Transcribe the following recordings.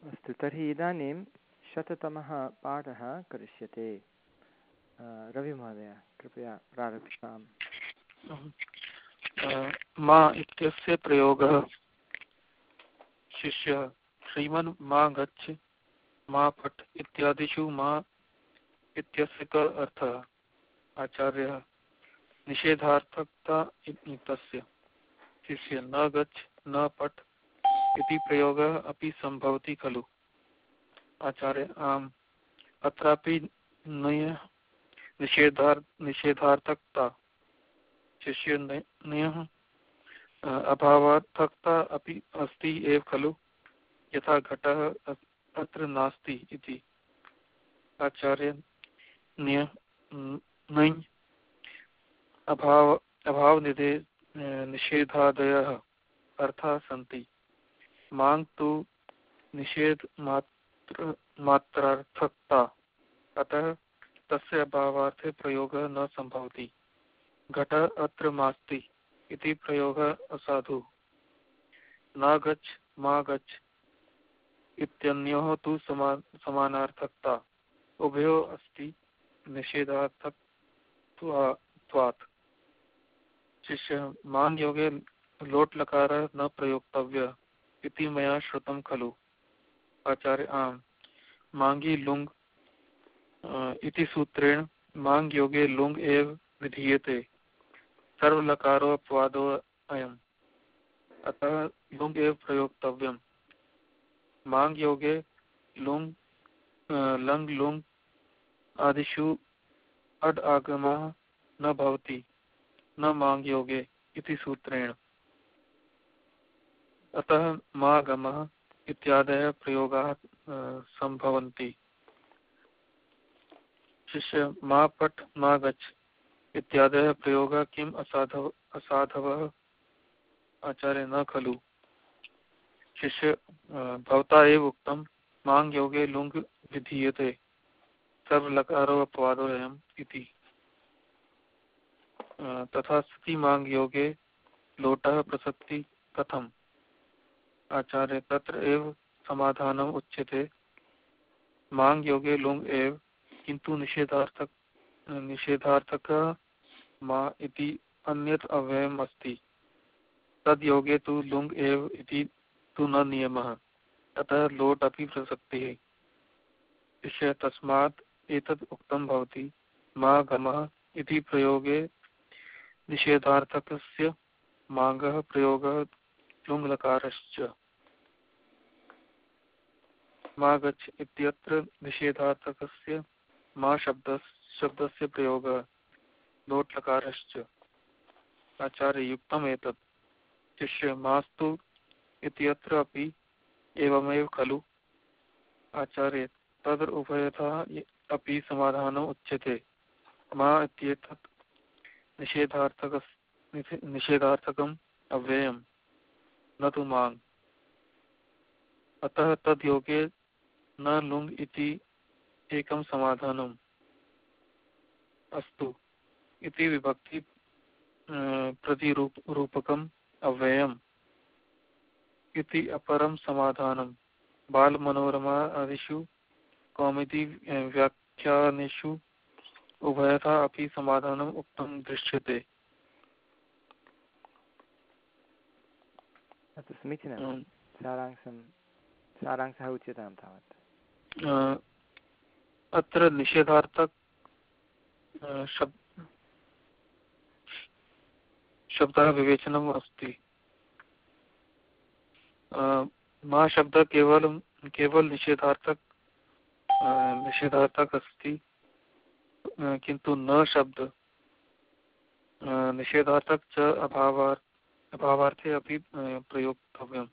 अस्तु, तर्हि इदानीं शततमः पाठः करिष्यते। रविमहोदय कृपया प्रारभ्यताम् मा इत्यस्य प्रयोगः। शिष्य, श्रीमन् मा गच्छ, मा पठ इत्यादिषु मा इत्यस्य क अर्थः। आचार्यः, निषेधार्थकता तस्य शिष्य, न गच्छ, न पठ इति प्रयोगः अपि सम्भवति खलु। आचार्य, आम्, अत्रापि नय, निषेधार्, निषेधार्थकता, शिष्य नयः अभावार्थकता अपि अस्ति एव खलु, यथा घटः अत्र नास्ति इति। आचार्य नञ् अभाव अभावनिधे निषेधादयः अर्थाः सन्ति। मांग तो निषेध मात्र, मात्रार्थकता। अतः तस्य अभावार्थे प्रयोगः न संभवति। घट अत्र मास्ति इति प्रयोगः असाधु। न गच्छ मा गच्छ इत्यन्योः तु समा समानार्थकता। उभयो अस्ति निषेधार्थत्वात् शिष्य मान योगे लोट लकार न प्रयोक्तव्य। इति मया श्रुतं खलु। आचार्य, आम्, मांगी लुङ् इति सूत्रेण मांग योगे लुङ् एव विधीयते। सर्वलकारोपवादो अयम्। अतः लुङ् एव प्रयोक्तव्यम्। मांग योगे लुङ् लङ् लुङ् आदिषु अड् आगमः न भवति। न मांग योगे इति सूत्रेण। अतः मा गमः इत्यादयः प्रयोगाः सम्भवन्ति। शिष्य, मा पठ, मा गच्छ इत्यादयः प्रयोगः किम् असाधव, असाधवः? आचार्य, न खलु। शिष्य भवता एव उक्तं मांग योगे लुङ् विधीयते सर्वलकारो अपवादोऽयम् इति तथा स्थिति मांग योगे लोटः प्रसक्ति कथम्? आचार्य तत्र एव समाधानम उच्यते। मांग योगे लुंग एव किंतु निषेधार्थक निषेधार्थक मा इति अन्यत् अव्ययम् अस्ति। तद योगे तु लुंग एव इति तु न नियमः अतः लोट अपि प्रसक्तिः। विषय तस्मात् एतद् उक्तं भवति, मा गमः इति प्रयोगे निषेधार्थकस्य माङ्गः प्रयोगः लुङ्लकारश्च मा गच्छ इत्यत्र निषेधार्थकस्य मा शब्द शब्दस्य प्रयोगः। लोट्लकारश्च आचार्ययुक्तम् एतत् शिष्य, मास्तु इत्यत्र अपि एवमेव खलु। आचार्य तद् उभयथा अपि समाधानम् उच्यते। मा इत्येतत् निषेधार्थक निषेधार्थकम् अव्ययम्। न तु माङ् अतः तद्योगे न लुङ् इति एकं समाधानम्। अस्तु। इति विभक्ति प्रतिरूप रूपकम् अव्ययम्। इति अपरं समाधानं बालमनोरमा आदिषु कौमुदी व्याख्यानेषु उभयथा अपि समाधानम् उक्तं दृश्यते। समीचीनं सारांशं सारांशः उच्यतां तावत्। अत्र निषेधार्थक शब् शब्दः विवेचनम् अस्ति। मा शब्दः केवलं केवल निषेधार्थक निषेधार्थक अस्ति किन्तु न शब्द। निषेधार्थक च अभावार्थ अभावार्थे अपि प्रयोक्तव्यम्।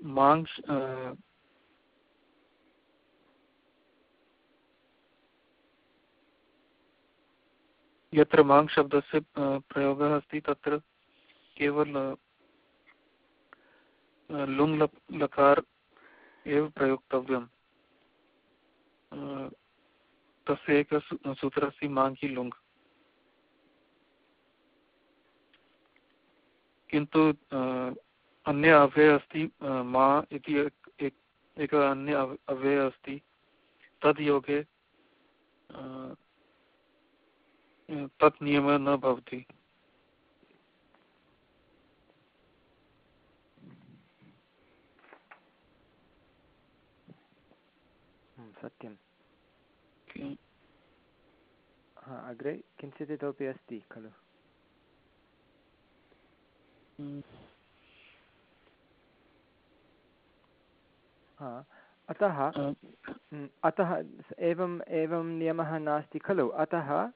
मांग यत्र मांग शब्दस्य प्रयोगः अस्ति, तत्र केवल लुङ् लकार एव प्रयोक्तव्यम्। तस्य एकः सूत्रः अस्ति माङ्गी लुङ् किन्तु अन्य अव्यय अस्ति मा इति एक अन्य अव्यय अस्ति। तद् योगे तत् नियमः न भवति। हम्म, सत्यं अग्रे किञ्चित् इतोपि अस्ति खलु? हम्म। अतः अतः एवम् एवं नियमः नास्ति खलु। अतः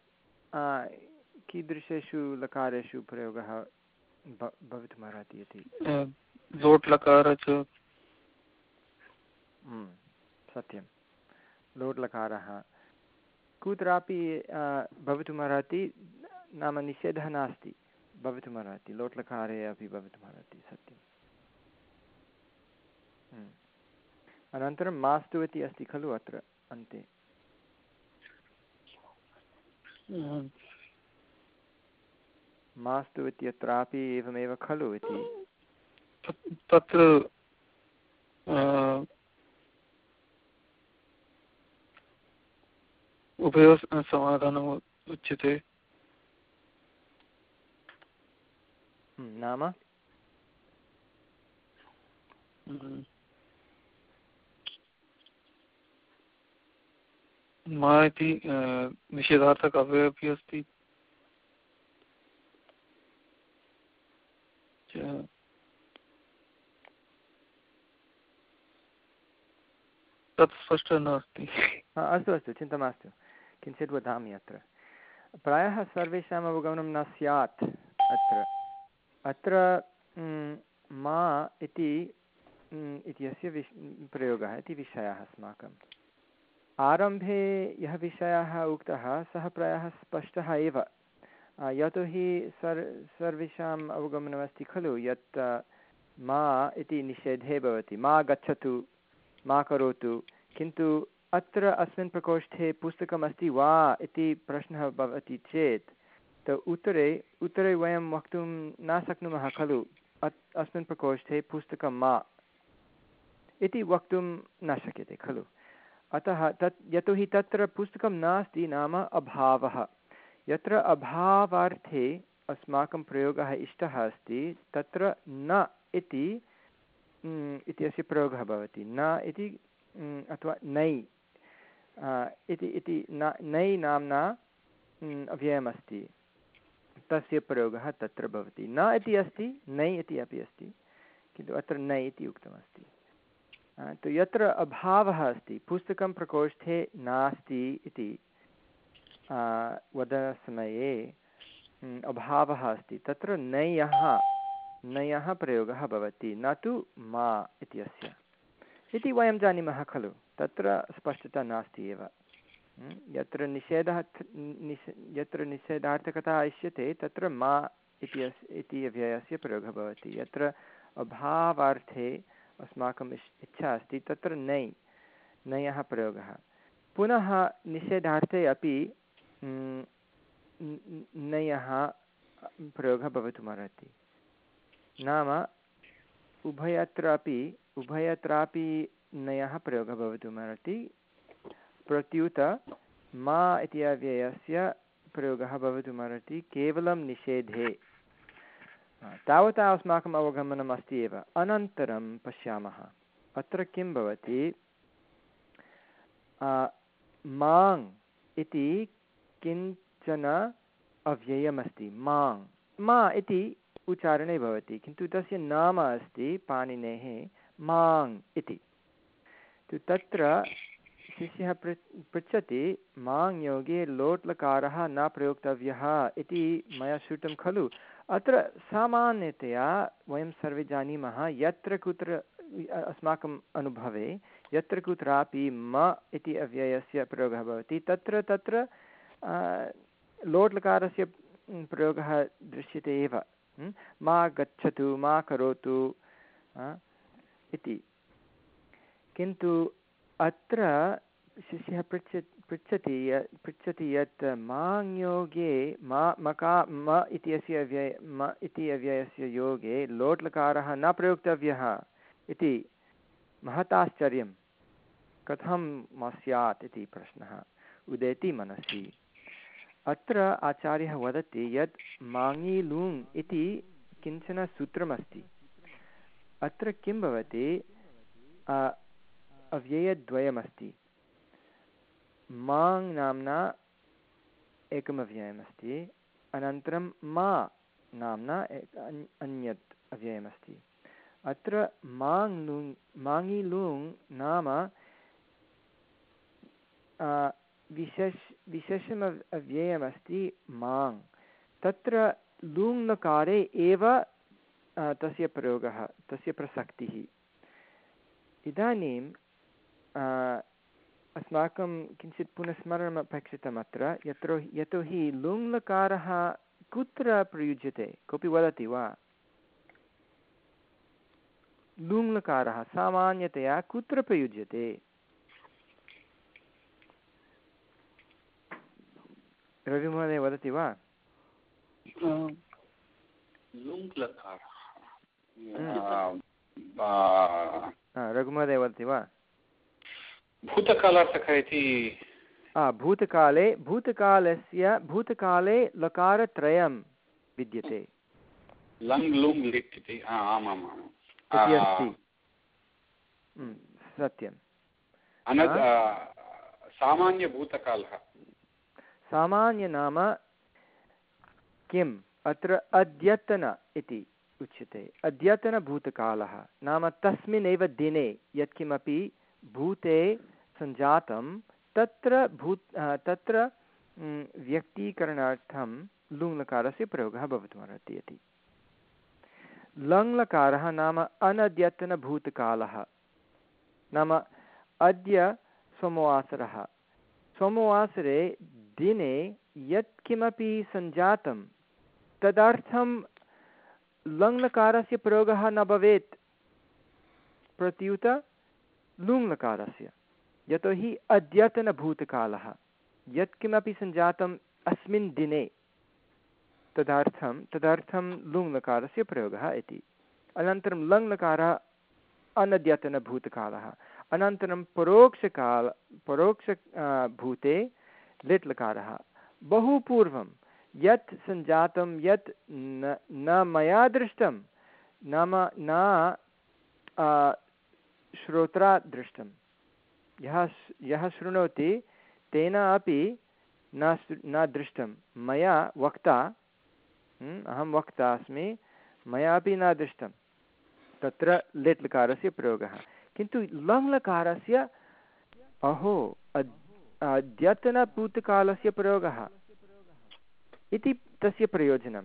कीदृशेषु लकारेषु प्रयोगः भवितुमर्हति इति? लोट् लकार च। सत्यं। लोट् लकारः। कुत्रापि भवितुमर्हति नाम निषेधः नास्ति। भवितुमर्हति लोट् लकारे अपि भवितुमर्हति सत्यम् अनन्तरं मास्तु इति अस्ति खलु अत्र अन्ते? मास्तु इत्यत्रापि एवमेव खलु इति? तत्र उभयोः समाधानम् उच्यते। नाम। मा इति निषेधार्थक अव्यय अपि अस्ति तत् स्पष्टं नास्ति अस्तु अस्तु चिन्ता मास्तु किञ्चित् वदामि अत्र प्रायः सर्वेषाम् अवगमनं न स्यात् अत्र अत्र मा इति इत्यस्य विश्, प्रयोगः इति विषयः अस्माकम्। आरम्भे यः विषयः उक्तः, सः प्रायः स्पष्टः एव। यतोहि सर्, सर्वेषाम् अवगमनमस्ति खलु यत्, मा इति निषेधे भवति। मा गच्छतु, मा करोतु, किन्तु अत्र अस्मिन् प्रकोष्ठे पुस्तकमस्ति वा इति प्रश्नः भवति चेत् उत्तरे उत्तरे वयं वक्तुं न शक्नुमः खलु। अस्मिन् प्रकोष्ठे पुस्तकं मा। इति वक्तुं न शक्यते खलु। अतः तत् यतोहि तत्र पुस्तकं नास्ति नाम अभावः। यत्र अभावार्थे अस्माकं प्रयोगः इष्टः अस्ति, तत्र न इति इत्यस्य प्रयोगः भवति। न इति अथवा नै इति इति न, नै नाम्ना अव्ययमस्ति। तस्य प्रयोगः तत्र भवति। न इति अस्ति, नै इति अपि अस्ति, किन्तु अत्र नै इति उक्तमस्ति। तु यत्र अभावः अस्ति, पुस्तकं प्रकोष्ठे नास्ति इति वदनसमये अभावः अस्ति, तत्र नयः नयः प्रयोगः भवति, न तु मा इत्यस्य इति वयं जानीमः खलु, तत्र स्पष्टता नास्ति एव। यत्र निषेधः निष, यत्र निषेधार्थकता इष्यते तत्र मा इति इति अव्ययस्य प्रयोगः भवति। यत्र अभावार्थे अस्माकम् इच्छा अस्ति, तत्र नै, नयः प्रयोगः। पुनः निषेधार्थे अपि नयः प्रयोगः भवितुमर्हति नाम उभयत्रापि उभयत्रापि नयः प्रयोगः भवितुमर्हति प्रत्युत, मा इति अव्ययस्य प्रयोगः भवितुमर्हति केवलं निषेधे। तावता अस्माकम् अवगमनम् अस्ति एव। अनन्तरं पश्यामः। अत्र किं भवति? माङ् इति किंचन अव्ययमस्ति। माङ्। मा इति उच्चारणे भवति, किन्तु तस्य नाम अस्ति पाणिनेः माङ् इति। तत्र शिष्यः पृ, पृच्छति माङ् योगे लोट् लकारः न प्रयोक्तव्यः इति मया श्रुतं खलु। अत्र सामान्यतया वयं सर्वे जानीमः यत्र कुत्र अस्माकम् अनुभवे यत्र कुत्रापि म इति अव्ययस्य प्रयोगः भवति। तत्र तत्र लोट् लकारस्य प्रयोगः दृश्यते एव। मा गच्छतु, मा करोतु इति। किन्तु अत्र शिष्यः पृच्छ पृच्छति यत् पृच्छति यत् माङ्योगे मा, मका, म इत्यस्य अव्यय म इति अव्ययस्य योगे लोट् लकारः न प्रयोक्तव्यः इति महताश्चर्यं। कथं मा स्यात् इति प्रश्नः उदेति मनसि। अत्र आचार्यः वदति यत् माङि लुङ् इति किंचन सूत्रमस्ति। अत्र किं भवति? अव्ययद्वयमस्ति। माङ् नाम्ना एकम् अव्ययमस्ति अनन्तरं मा नाम्ना एक अन्यत् अव्ययमस्ति अत्र माङ् लुङ्, माङि लुङ् नाम विशेष, विशेषम् अव्ययमस्ति माङ् तत्र लुङ्लकारे एव तस्य प्रयोगः, तस्य प्रसक्तिः। इदानीं अस्माकं किञ्चित् पुनः स्मरणम् अपेक्षितम् अत्र यत्र यतोहि लुङ्लकारः कुत्र प्रयुज्यते? कोऽपि वदति वा? लुङ्लकारः सामान्यतया कुत्र प्रयुज्यते? रविमहोदय वदति वा? रघुमहोदय वदति वा? भूतकालार्थकः इति। भूतकाले भूतकालस्य भूतकाले लकारत्रयं विद्यते। लङ् लुङ् लिट् इति आमाम् इति अस्ति सत्यं सामान्यभूतकालः। सामान्य नाम किम्? अत्र अद्यतन इति उच्यते। अद्यतनभूतकालः। नाम तस्मिन्नेव दिने यत्किमपि भूते सञ्जातं तत्र भूत् तत्र व्यक्तीकरणार्थं लुङ्लकारस्य प्रयोगः भवितुमर्हति इति। लङ्लकारः नाम अनद्यतनभूतकालः। नाम अद्य सोमवासरः। सोमवासरे दिने यत्किमपि सञ्जातं तदर्थं लङ्लकारस्य प्रयोगः न भवेत्। प्रत्युत लुङ्लकारस्य। यतोहि अद्यतनभूतकालः, यत्किमपि सञ्जातम् अस्मिन् दिने, तदर्थं तदर्थं लुङ्लकारस्य प्रयोगः इति। अनन्तरं लङ्लकारः अनद्यतनभूतकालः, अनन्तरं परोक्षकाल, परोक्ष भूते लिट्लकारः। बहु पूर्वं यत् सञ्जातं, यत् न न मया दृष्टं, नाम, न श्रोत्रा दृष्टं। यः यः शृणोति, तेन अपि न न दृष्टं। मया वक्ता अहं वक्ता अस्मि, मया अपि न दृष्टं। तत्र लेट्लकारस्य प्रयोगः। किन्तु लङ्लकारस्य, अहो अद्यतनभूतकालस्य प्रयोगः। इति तस्य प्रयोजनं?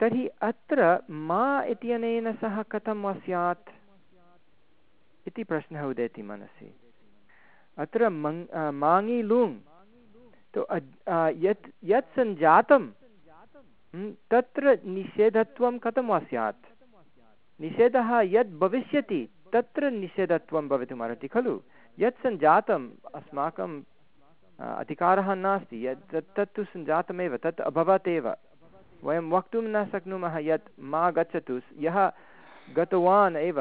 तर्हि अत्र मा इत्यनेन सह कथं वा स्यात्? इति प्रश्नः उदेति मनसि। अत्र मङ् माङि लुङ् तु यत् यत् सञ्जातं तत्र निषेधत्वं कथं वा स्यात्? निषेधः यद् भविष्यति, तत्र निषेधत्वं भवितुमर्हति, खलु? यत् सञ्जातम्, अस्माकं अधिकारः नास्ति यत् तत् तत्तु सञ्जातमेव, तत् अभवत् एव। वयं वक्तुं न शक्नुमः यत् मा गच्छतु यः गतवान् एव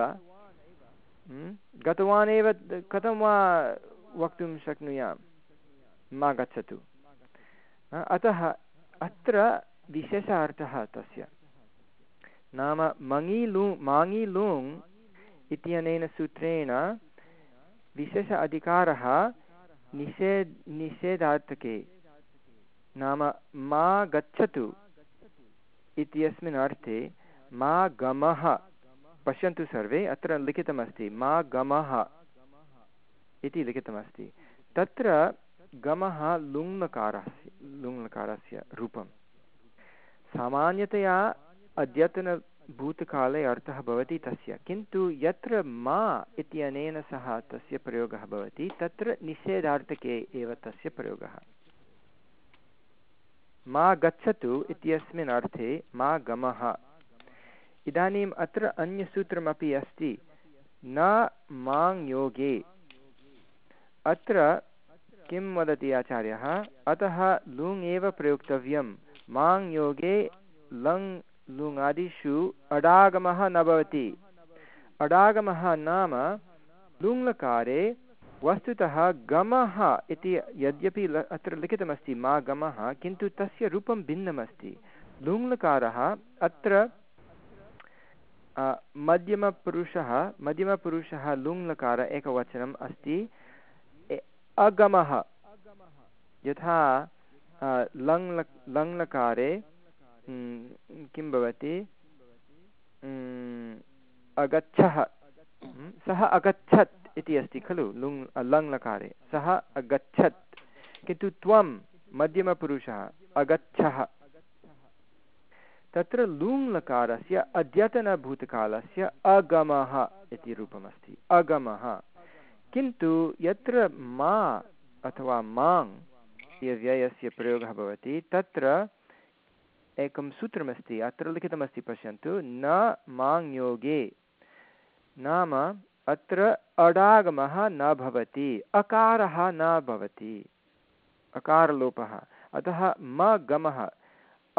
गतवान् एव कथं वा वक्तुं शक्नुयां मा गच्छतु अतः अत्र विशेषार्थः तस्य नाम मङि लुङ् माङि लुङ् इत्यनेन सूत्रेण विशेष अधिकारः निषेध निषेधार्थके नाम मा गच्छतु इत्यस्मिन् अर्थे मा गमः पश्यन्तु सर्वे, अत्र लिखितमस्ति, मा गमः इति लिखितमस्ति। तत्र गमः लुङ्लकारस्य लुङ्लकारस्य रूपं। सामान्यतया अद्यतन भूतकाले अर्थः भवति तस्य, किन्तु यत्र मा इत्यनेन सह तस्य प्रयोगः भवति, तत्र निषेधार्थके एव तस्य प्रयोगः। मा गच्छतु इत्यस्मिन् अर्थे मा गमः इदानीम् अत्र अन्यसूत्रमपि अस्ति। न माङ् योगे। अत्र किं वदति आचार्यः? अतः लुङ् एव प्रयोक्तव्यं माङ् योगे, लङ् लुङादिषु अडागमः न भवति। अडागमः नाम लुङ्लकारे वस्तुतः गमः इति यद्यपि अत्र लिखितमस्ति मा गमः, किन्तु तस्य रूपं भिन्नमस्ति। लुङ्लकारः अत्र मध्यमपुरुषः मध्यमपुरुषः लुङ्लकार एकवचनम् अस्ति। अगमः। यथा लङ् लङ्लकारे किं भवति? अगच्छः। सः अगच्छत् इति अस्ति खलु, लुङ् लङ् लकारे सः अगच्छत्। किन्तु त्वं, मध्यमपुरुषः, अगच्छः। तत्र लुङ् लकारस्य अद्यतनभूतकालस्य अगमः इति रूपमस्ति। अगमः। किन्तु यत्र मा अथवा माङ् व्ययस्य प्रयोगः भवति, तत्र एकं सूत्रमस्ति, अत्र लिखितमस्ति, पश्यन्तु, न माङ् योगे नाम अत्र अडागमः न भवति, अकारः न भवति, अकारलोपः। अतः म गमः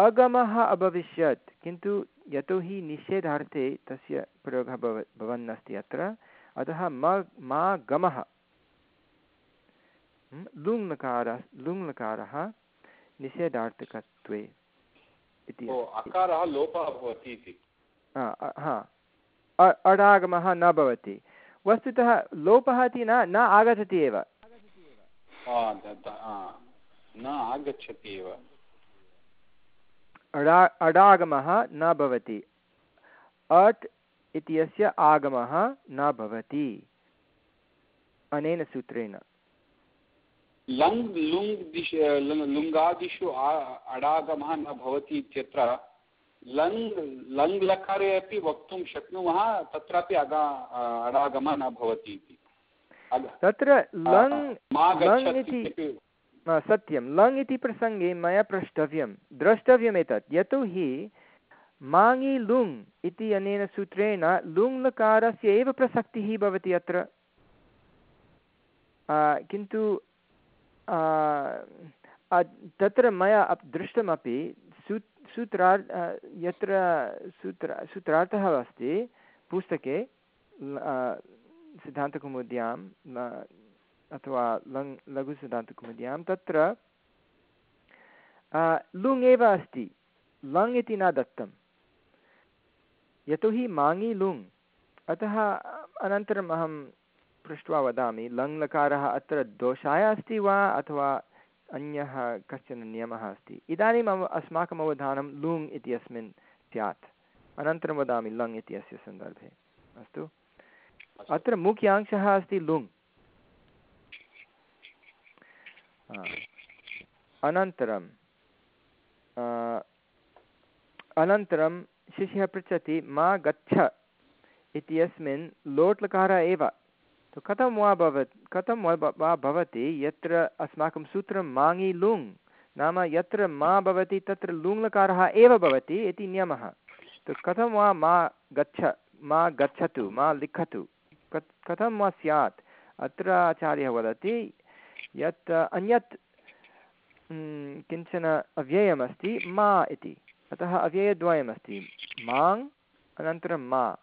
अगमः अभविष्यत्। किन्तु यतोहि निषेधार्थे तस्य प्रयोगः भव भवन्नस्ति अत्र। अतः म मा गमः लुङ्लकारः लुङ्लकारः निषेधार्थकत्वे इति अकारः लोपः भवति इति। हा अडागमः न भवति। वस्तुतः लोपः इति न न आगच्छति एव। न आगच्छति एव। अडा अडागमः न भवति। अट् इत्यस्य आगमः न भवति। अनेन सूत्रेण। लङ् लुङ् दिश लुङ्गादिषु अडागमः न भवति इत्यत्र लङ् लङ् लकारे अपि वक्तुं शक्नुमः तत्रापि अगा अडागमः न भवति इति। तत्र लङ् लङ् इति सत्यं। लङ् इति प्रसङ्गे मया प्रष्टव्यं। द्रष्टव्यम् एतत् यतोहि माङि लुङ् इति अनेन सूत्रेण लुङ् लकारस्य एव प्रसक्तिः भवति अत्र। किन्तु तत्र मया दृष्टमपि सूत्रार् यत्र सूत्र, सूत्रार्थः अस्ति, पुस्तके सिद्धान्तकौमुद्यां अथवा लङ् लघुसिद्धान्तकौमुद्यां तत्र लुङ् एव अस्ति। लङ् इति न दत्तं यतोहि माङि लुङ्। अतः अनन्तरम् अहं पृष्ट्वा वदामि लङ् लकारः अत्र दोषाय अस्ति वा, अथवा अन्यः कश्चन नियमः अस्ति? इदानीम् अव, अस्माकम् अवधानं लुङ् इत्यस्मिन् स्यात्। अनन्तरं वदामि, लङ् इत्यस्य सन्दर्भे। अस्तु? अत्र मुख्यांशः अस्ति लुङ्। अनन्तरं अनन्तरं शिष्यः पृच्छति, मा गच्छ? इत्यस्मिन् लोट्लकारः एव। तो कथं वा भवत्, कथं वा भवति? यत्र अस्माकं सूत्रं माङि लुङ् नाम यत्र मा भवति, तत्र लुङ्लकारः एव भवति इति नियमः। तु कथं वा मा गच्छ, मा गच्छतु, मा लिखतु? कथं वा स्यात्? अत्र आचार्यः वदति यत् अन्यत् किंचन अव्ययमस्ति मा इति। अतः अव्ययद्वयमस्ति। माङ्, अनन्तरं मा।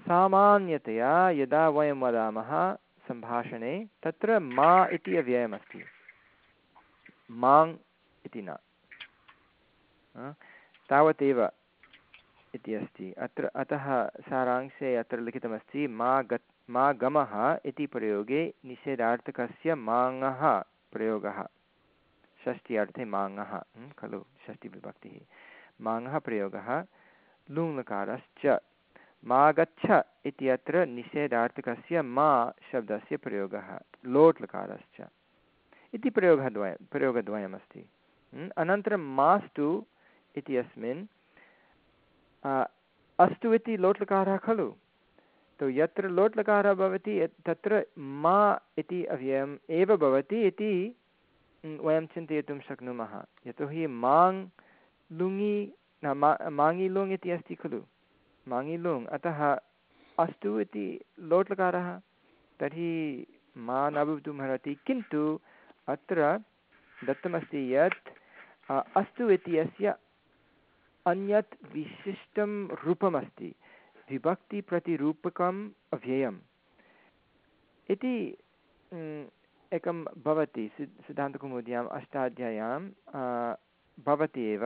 सामान्यतया यदा वयं वदामः सम्भाषणे, तत्र मा इति अव्ययमस्ति। माङ् इति न। तावदेव इति अस्ति। अत्र, अतः सारांशे अत्र लिखितमस्ति मा ग मा गमः इति प्रयोगे निषेधार्थकस्य माङः प्रयोगः। षष्ठी अर्थे माङः खलु षष्टिविभक्तिः माङः प्रयोगः, लुङ्लकारश्च। मा गच्छ इत्यत्र निषेधार्थकस्य मा शब्दस्य प्रयोगः लोट् लकारश्च इति प्रयोगः द्वय, प्रयोगद्वयमस्ति। अनन्तरं मास्तु इत्यस्मिन् अस्तु इति लोट्लकारः खलु। तु यत्र लोट्लकारः भवति तत्र मा इति अव्ययम् एव भवति इति वयं चिन्तयितुं शक्नुमः। यतोहि माङ् लुङि माङि लुङ् इति अस्ति खलु? माङिलुङ् अतः अस्तु इति लोट्लकारः, तर्हि मा न भवितुमर्हति किन्तु अत्र दत्तमस्ति यत् अस्तु इति अस्य अन्यत् विशिष्टं रूपमस्ति। विभक्तिप्रतिरूपकम् अव्ययम्। इति एकं भवति सिद् सिद्धान्तकौमुद्याम् अष्टाध्याय्यां भवति एव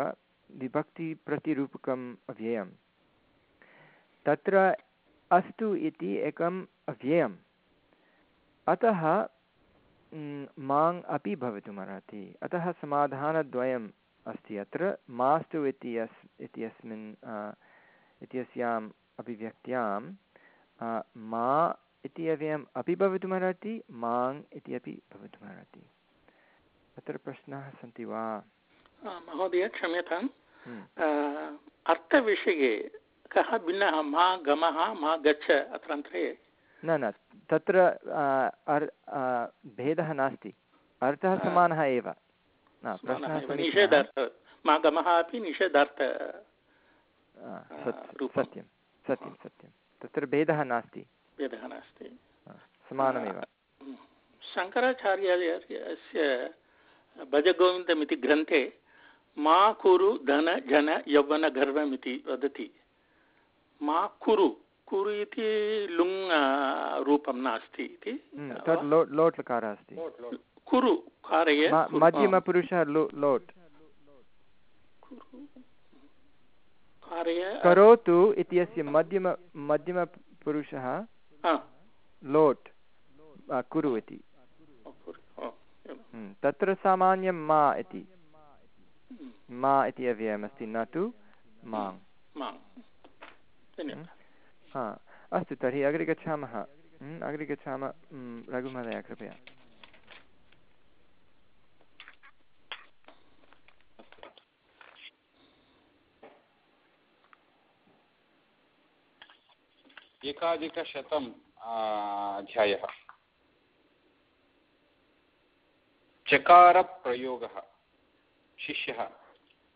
विभक्तिप्रतिरूपकम् अव्ययं तत्र अस्तु इति एकम् अव्ययम्। अतः माङ् अपि भवितुमर्हति अतः समाधानद्वयम् अस्ति अत्र। मास्तु इति अस् इत्यस्मिन् इत्यस्याम् अभिव्यक्त्यां मा इति अव्ययम् अपि भवितुमर्हति माङ् इति अपि भवितुमर्हति अत्र प्रश्नाः सन्ति वा? महोदय क्षम्यताम् हम्म। अर्थविषये कः भिन्नः मा गमः मा गच्छ अत्रान्तरे? न न तत्र भेदः नास्ति। अर्थः समानः एव। निषेधार्थ मा गमः अपि निषेधार्थ सत्यं सत्यं सत्यं। तत्र भेदः नास्ति। भेदः नास्ति। समानमेव। शङ्कराचार्यस्य भजगोविन्दमिति ग्रन्थे मा कुरु धन जन यौवनगर्वमिति वदति। मा कुरु कुरु इति लुङ् रूपं नास्ति इति। तत् लोट् लकारः अस्ति। कुरु कारय मध्यमपुरुषः लोट्। करोतु इत्यस्य मध्यम मध्यमपुरुषः लोट् कुरु इति। हम्म, तत्र सामान्यं मा इति। मा इति अव्ययमस्ति न तु माङ् हम्म, हा अस्तु तर्हि अग्रे गच्छामः। हम्म, अग्रे गच्छामः रघुमहोदय कृपया। एकाधिकशतम् अध्यायः। चकारप्रयोगः। शिष्यः,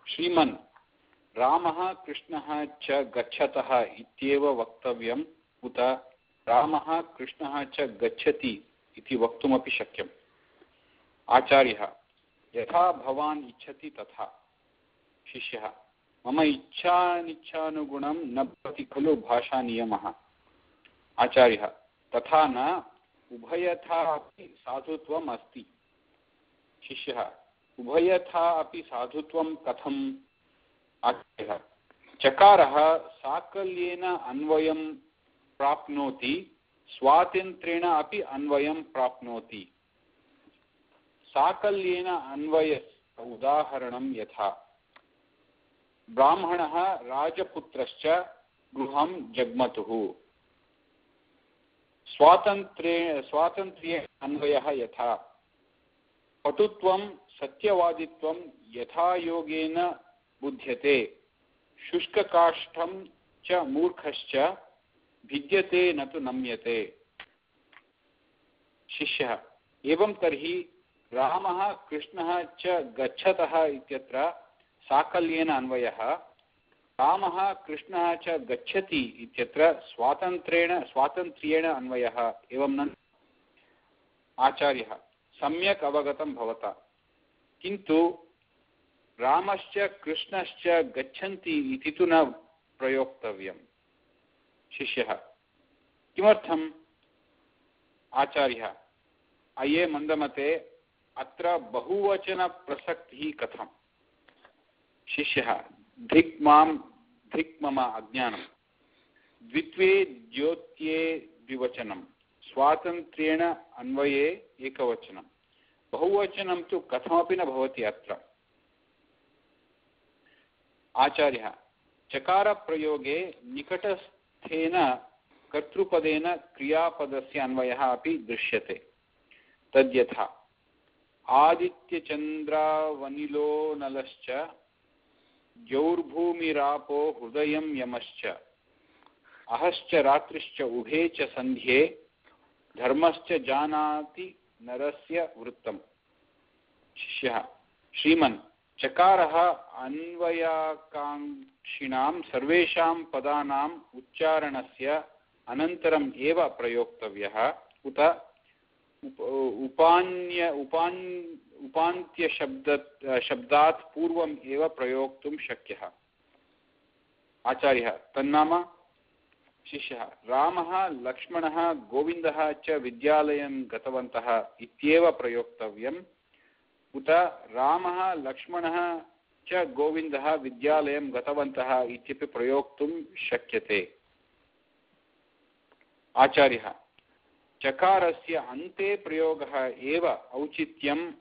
श्रीमन् रामः कृष्णः च गच्छतः इत्येव वक्तव्यम् उत रामः कृष्णः च गच्छति इति वक्तुमपि शक्यम्। आचार्यः, यथा भवान् इच्छति तथा। शिष्यः, मम इच्छानिच्छानुगुणं न भवति खलु भाषानियमः। आचार्यः, तथा न उभयथा अपि साधुत्वम् अस्ति। शिष्यः उभयथा अपि साधुत्वं कथम्? आचार्यः, चकारः साकल्येन अन्वयं प्राप्नोति, स्वातन्त्र्येण अपि अन्वयं प्राप्नोति। साकल्येन अन्वय उदाहरणं यथा, ब्राह्मणः राजपुत्रश्च गृहं जग्मतुः। स्वातन्त्र्ये स्वातन्त्र्ये अन्वयः यथा। पटुत्वं, सत्यवादित्वं यथायोगेन बुध्यते। शुष्ककाष्ठं च मूर्खश्च भिद्यते न तु नम्यते। शिष्यः, एवं तर्हि रामः कृष्णः च गच्छतः इत्यत्र साकल्येन अन्वयः। रामः कृष्णः च गच्छति इत्यत्र स्वातन्त्र्येण स्वातन्त्र्येण अन्वयः। एवं न आचार्यः, सम्यक् अवगतं भवता। किन्तु रामश्च कृष्णश्च गच्छन्ति इति तु न प्रयोक्तव्यं। शिष्यः, किमर्थम्? आचार्यः, अये मन्दमते, अत्र बहुवचनप्रसक्तिः कथम्? शिष्यः, धिक् माँ धिक् मम अज्ञानं द्वित्वे द्योत्ये द्विवचनं स्वातन्त्र्येण अन्वये एकवचनं बहुवचनं तु कथमपि न भवति अत्र। आचार्यः, चकारप्रयोगे निकटस्थेन कर्तृपदेन क्रियापदस्य अन्वयः अपि दृश्यते। तद्यथा आदित्यचन्द्रावनिलो नलश्च जौर्भूमिरापो हृदयं यमश्च। अहश्च रात्रिश्च उभे च सन्ध्ये, धर्मश्च जानाति नरस्य वृत्तम्। शिष्यः, श्रीमन्, चकारः अन्वयाकाङ्क्षिणां सर्वेषां पदानाम् उच्चारणस्य अनन्तरम् एव प्रयोक्तव्यः। उत उपान्य, उपान् उपान्त्यशब्द शब्दात् पूर्वम् एव प्रयोक्तुं शक्यः। आचार्यः, तन्नाम? शिष्यः, रामः, लक्ष्मणः, गोविन्दः च विद्यालयं गतवन्तः इत्येव प्रयोक्तव्यम्। उत रामः, लक्ष्मणः च गोविन्दः विद्यालयं गतवन्तः इत्यपि प्रयोक्तुं शक्यते। आचार्यः चकारस्य अन्ते प्रयोगः एव औचित्यम्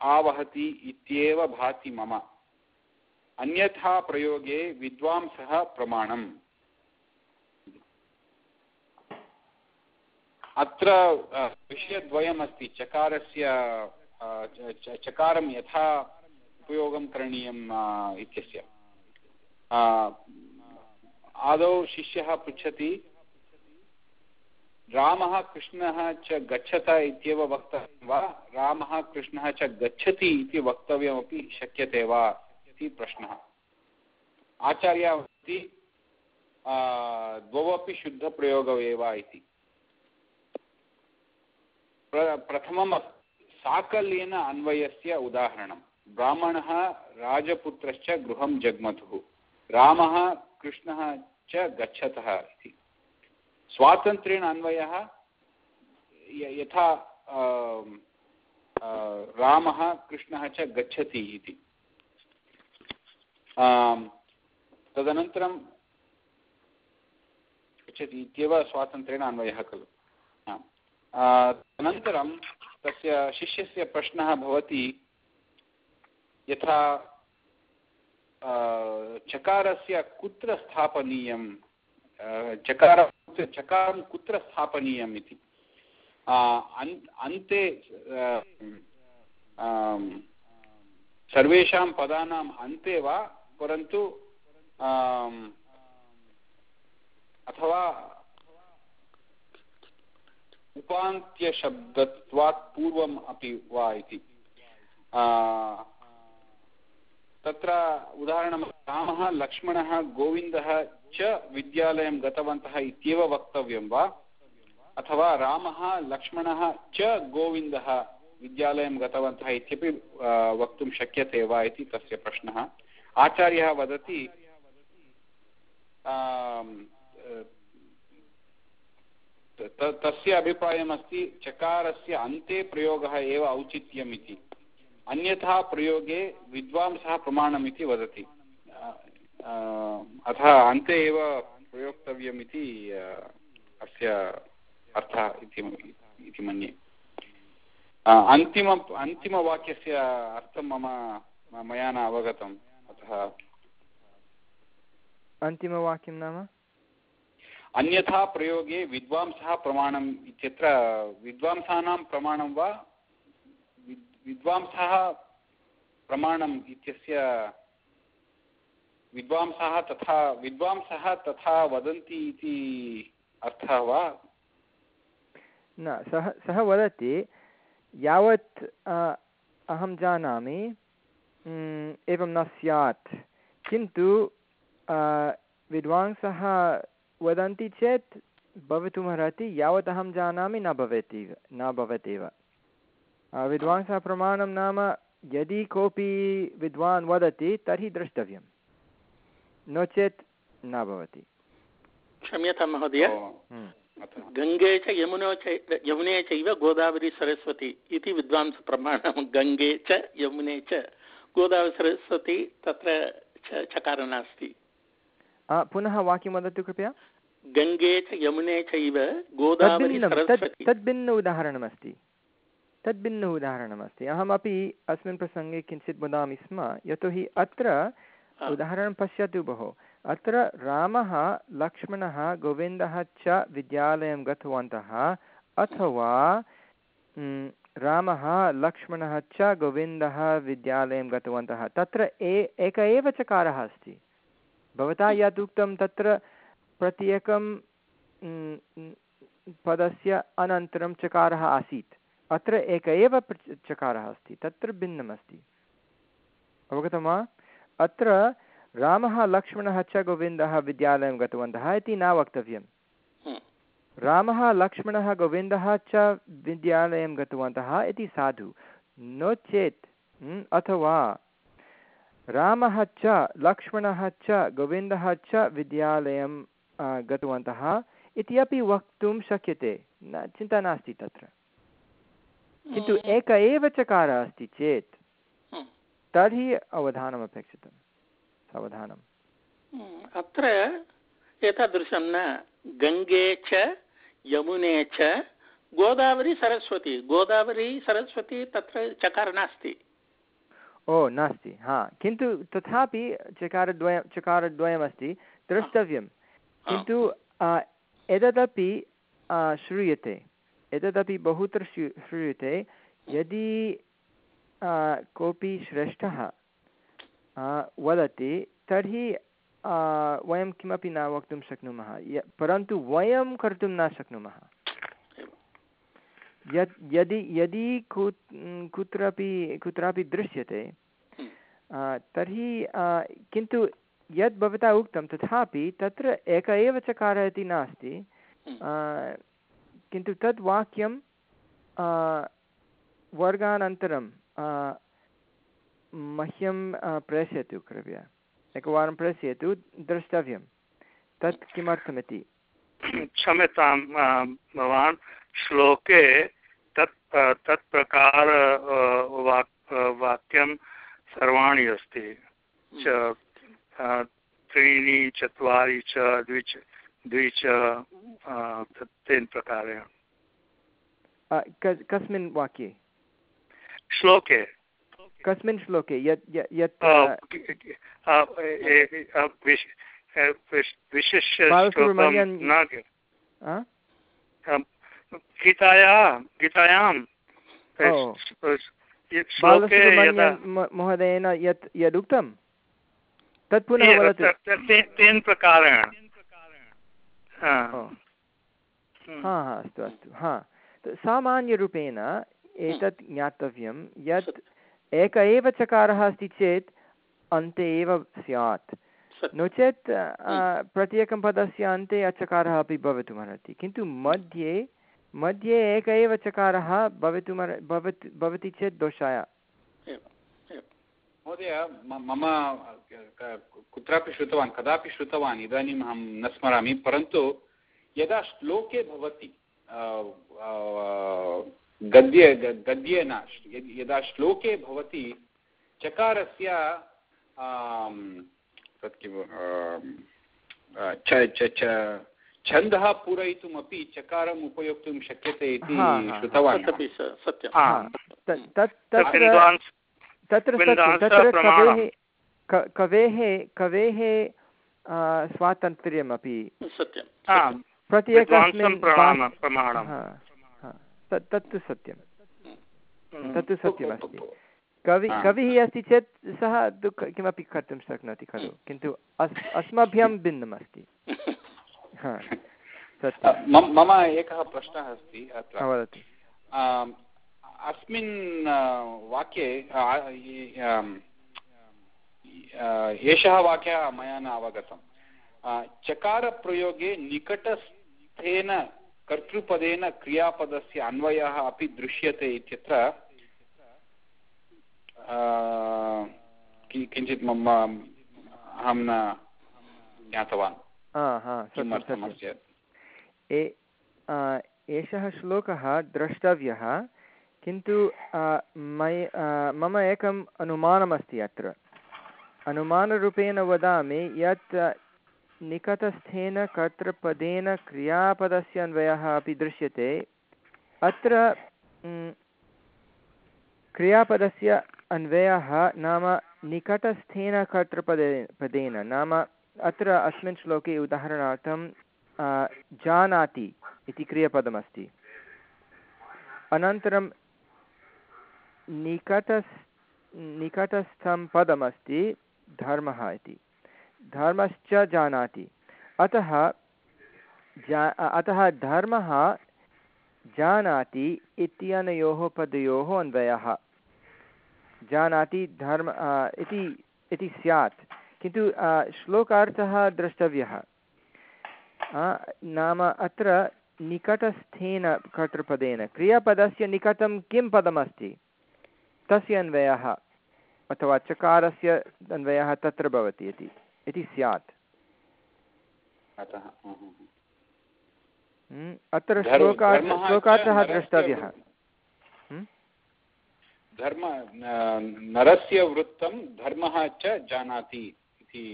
आवहति इत्येव भाति मम। अन्यथा प्रयोगे विद्वांसः प्रमाणम्। अत्र विषयद्वयमस्ति। चकारस्य चकारं यथा उपयोगं करणीयम् इत्यस्य। आदौ शिष्यः पृच्छति रामः कृष्णः च गच्छत इत्येव वक्तव्यं वा? रामः कृष्णः च गच्छति इति वक्तव्यमपि शक्यते वा? इति प्रश्नः। आचार्यः वदति द्वौ अपि शुद्धप्रयोगौ एव इति प्रथमं साकल्येन अन्वयस्य उदाहरणं ब्राह्मणः राजपुत्रश्च गृहं जग्मतुः रामः कृष्णः च गच्छतः इति। स्वातन्त्र्येण अन्वयः यथा रामः कृष्णः च गच्छति इति। तदनन्तरं गच्छति इत्येव स्वातन्त्र्येण अन्वयः खलु। अनन्तरं तस्य शिष्यस्य प्रश्नः भवति, यथा चकारस्य कुत्र स्थापनीयं चकार चकारं कुत्र स्थापनीयम् इति। अन्ते सर्वेषां पदानाम् अन्ते वा, परन्तु अथवा उपान्त्यशब्दत्वात् पूर्वम् अपि वा इति। तत्र उदाहरणं रामः, लक्ष्मणः, गोविन्दः च विद्यालयं गतवन्तः इत्येव वक्तव्यं वा? अथवा रामः, लक्ष्मणः च गोविन्दः विद्यालयं गतवन्तः इत्यपि वक्तुं शक्यते वा इति तस्य प्रश्नः। आचार्यः वदति तस्य अभिप्रायमस्ति, चकारस्य अन्ते प्रयोगः एव औचित्यम् इति। अन्यथा प्रयोगे विद्वांसः प्रमाणम् इति वदति। अतः अन्ते एव प्रयोक्तव्यम् इति अस्य अर्थः इति मन्ये। अन्तिम अन्तिमवाक्यस्य अर्थं मम मया न अवगतम्। अतः अन्तिमवाक्यं नाम? अन्यथा प्रयोगे विद्वांसः प्रमाणम् इत्यत्र विद्वांसानां प्रमाणं वा विद्वांसः प्रमाणम् इत्यस्य विद्वांसः तथा विद्वांसः तथा वदन्ति इति अर्थः वा? न, सः सः वदति, यावत् अहं जानामि एवं न स्यात्। किन्तु विद्वांसः वदन्ति चेत् भवितुमर्हति यावत् अहं जानामि, न भवेत् न भवेत् एव विद्वांसः प्रमाणं नाम यदि कोऽपि विद्वान् वदति, तर्हि द्रष्टव्यं नो चेत् न भवति क्षम्यतां महोदय हम्म। गङ्गे च यमुनो च यमुने चैव गोदावरी सरस्वती इति विद्वांसप्रमाणं गङ्गे च यमुने च गोदावरी सरस्वती तत्र चकार नास्ति पुनः वाक्यं वदतु कृपया गङ्गे च यमुने चैव गोदावरी तद्भिन्न उदाहरणमस्ति तद्भिन्न उदाहरणमस्ति अहमपि अस्मिन् प्रसङ्गे किञ्चित् वदामि स्म यतोहि अत्र उदाहरणं पश्यतु भोः। अत्र रामः लक्ष्मणः गोविन्दः च विद्यालयं गतवन्तः अथवा रामः लक्ष्मणः च गोविन्दः विद्यालयं गतवन्तः। तत्र ए एक एव चकारः अस्ति। भवता यत् उक्तं तत्र प्रत्येकं पदस्य अनन्तरं चकारः आसीत्। अत्र एक एव चकारः अस्ति। तत्र भिन्नमस्ति। अवगतं वा? अत्र रामः लक्ष्मणः च गोविन्दः विद्यालयं गतवन्तः इति न वक्तव्यं हम्म। रामः लक्ष्मणः गोविन्दः च विद्यालयं गतवन्तः इति साधु। नो चेत् अथवा रामः च लक्ष्मणः च गोविन्दः च विद्यालयं गतवन्तः इति अपि वक्तुं शक्यते। न चिन्ता नास्ति तत्र। किन्तु एक एव चकारः अस्ति चेत् तर्हि अवधानमपेक्षितं सावधानम्। अत्र एतादृशं न गङ्गे च यमुने च गोदावरी सरस्वती। गोदावरी सरस्वती तत्र चकार नास्ति। ओ नास्ति हा। किन्तु तथापि चकारद्वयं चकारद्वयमस्ति द्रष्टव्यं किन्तु एतदपि श्रूयते। एतदपि बहुत्र श्रूयते। यदि कोऽपि श्रेष्ठः वदति, तर्हि वयं किमपि न वक्तुं शक्नुमः। परन्तु वयं कर्तुं न शक्नुमः। यत् यदि यदि कुत्रापि कुत्रापि दृश्यते तर्हि किन्तु यद् भवता उक्तं तथापि तत्र एक एव चकारः इति नास्ति। किन्तु तद् वाक्यं वर्गानन्तरं मह्यं प्रेषयतु कृपया एकवारं प्रेषयतु द्रष्टव्यं तत् किमर्थमिति क्षम्यतां भवान् श्लोके तत् तत् प्रकार वाक् वाक्यं सर्वाणि अस्ति च त्रीणि चत्वारि च द्वि च द्वि च तेन प्रकारेण कस्मिन् वाक्ये श्लोके। कस्मिन् श्लोके यत् यत् विशिष्य गीतायां गीतायां महोदयेन यत् यदुक्तं? तत् पुनः वदतु। तेन प्रकारेण। हा। हा अस्तु अस्तु हा। सामान्यरूपेण एतत् ज्ञातव्यं। यत् एक एव चकारः अस्ति चेत् अन्ते एव स्यात्। नो चेत् प्रत्येकं पदस्य अन्ते अचकारः अपि भवितुमर्हति किन्तु मध्ये मध्ये एक एव चकारः भवितुमर् भवति भवति चेत् दोषाय। महोदय मम कुत्रापि श्रुतवान् कदापि श्रुतवान् इदानीम् अहं न स्मरामि परन्तु यदा श्लोके भवति गद्ये गद्ये न यदा श्लोके भवति चकारस्य तत् किं छन्दः पूरयितुमपि चकारम् उपयोक्तुं शक्यते इति श्रुतवान्। तत्र तत्र कवेः कवेः कवेः स्वातन्त्र्यमपि तत्तु सत्यं। तत्तु सत्यमस्ति कवि कविः अस्ति चेत् सः दुःख किमपि कर्तुं शक्नोति खलु। किन्तु अस् अस्मभ्यां भिन्नमस्ति। मम एकः प्रश्नः अस्ति अत्र। वदतु। अस्मिन् वाक्ये एषः वाक्यः मया न अवगतं चकारप्रयोगे निकटस्थेन कर्तृपदेन क्रियापदस्य अन्वयः अपि दृश्यते इत्यत्र किञ्चित् मम अहं न ज्ञातवान्। एषः श्लोकः द्रष्टव्यः किन्तु मय मम एकम् अनुमानमस्ति अत्र। अनुमानरूपेण वदामि यत् निकटस्थेन कर्तृपदेन क्रियापदस्य अन्वयः अपि दृश्यते। अत्र क्रियापदस्य अन्वयः नाम निकटस्थेन कर्तृपदे, पदेन। नाम अत्र अस्मिन् श्लोके उदाहरणार्थं जानाति इति क्रियपदमस्ति। अनन्तरं निकटस्, निकटस्थं पदमस्ति धर्मः इति। धर्मश्च जानाति। अतः जा, अतः धर्मः जानाति इत्यनयोः पदयोः अन्वयः। जानाति धर्म इति इति स्यात्। किन्तु श्लोकार्थः द्रष्टव्यः। नाम अत्र निकटस्थेन कर्तृपदेन। क्रियापदस्य निकटं किं पदमस्ति? तस्य अन्वयः। अथवा चकारस्य अन्वयः तत्र भवति इति। इति स्यात्। हम्म, अत्र श्लोकात् श्लोकार्थः द्रष्टव्यः। हम्म? धर्म नरस्य वृत्तं धर्मः च जानाति इति।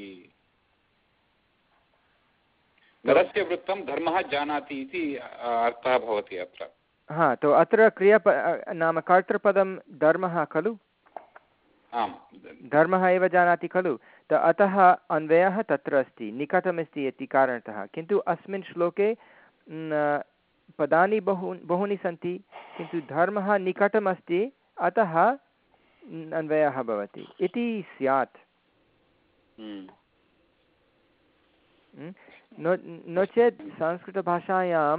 नरस्य वृत्तं धर्मः जानाति इति अर्थः भवति अत्र। हा तो अत्र क्रियाप नाम कर्तृपदं धर्मः खलु? आम्। धर्मः एव जानाति खलु। त अतः अन्वयः तत्र अस्ति निकटमस्ति इति कारणतः। किन्तु अस्मिन् श्लोके पदानि बहु बहूनि सन्ति। किन्तु धर्मः निकटमस्ति अतः अन्वयः भवति। इति स्यात्। हम्म। हम्म? नो नो चेत् संस्कृतभाषायां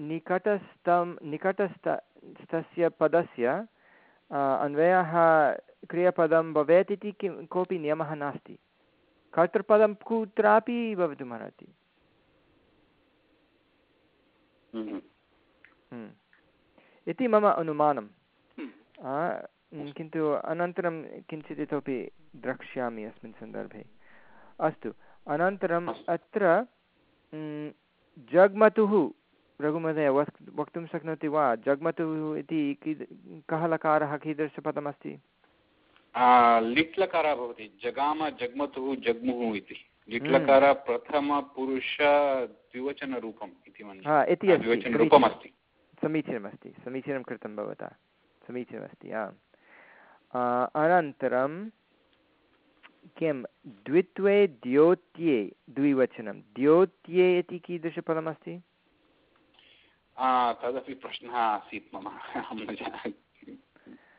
निकटस्थं निकटस्थस्य पदस्य अन्वयः क्रियपदं भवेत् इति किं कोऽपि नियमः नास्ति कर्तृपदं कुत्रापि भवितुमर्हति हम्म। हम्म। इति मम अनुमानं हम्म। किन्तु अनन्तरं किञ्चित् इतोपि द्रक्ष्यामि अस्मिन् सन्दर्भे अस्तु अनन्तरम् अत्र जग्मतुः रघुमहोदय वक् वक्तुं शक्नोति वा? जग्मतुः इति कीद कः लकारः कीदृशपदमस्ति? लिट् लकारः भवति। जगाम जग्मतुः जग्मुः इति। लिट् लकार प्रथमपुरुष द्विवचनरूपम् इति मन्ये। द्विवचनरूपमस्ति। समीचीनमस्ति। समीचीनं कृतं भवता। समीचीनमस्ति आम् अनन्तरं किं? द्वित्वे द्योत्ये द्विवचनं। द्योत्ये इति कीदृशपदमस्ति? तदपि प्रश्नः आसीत् मम। अहं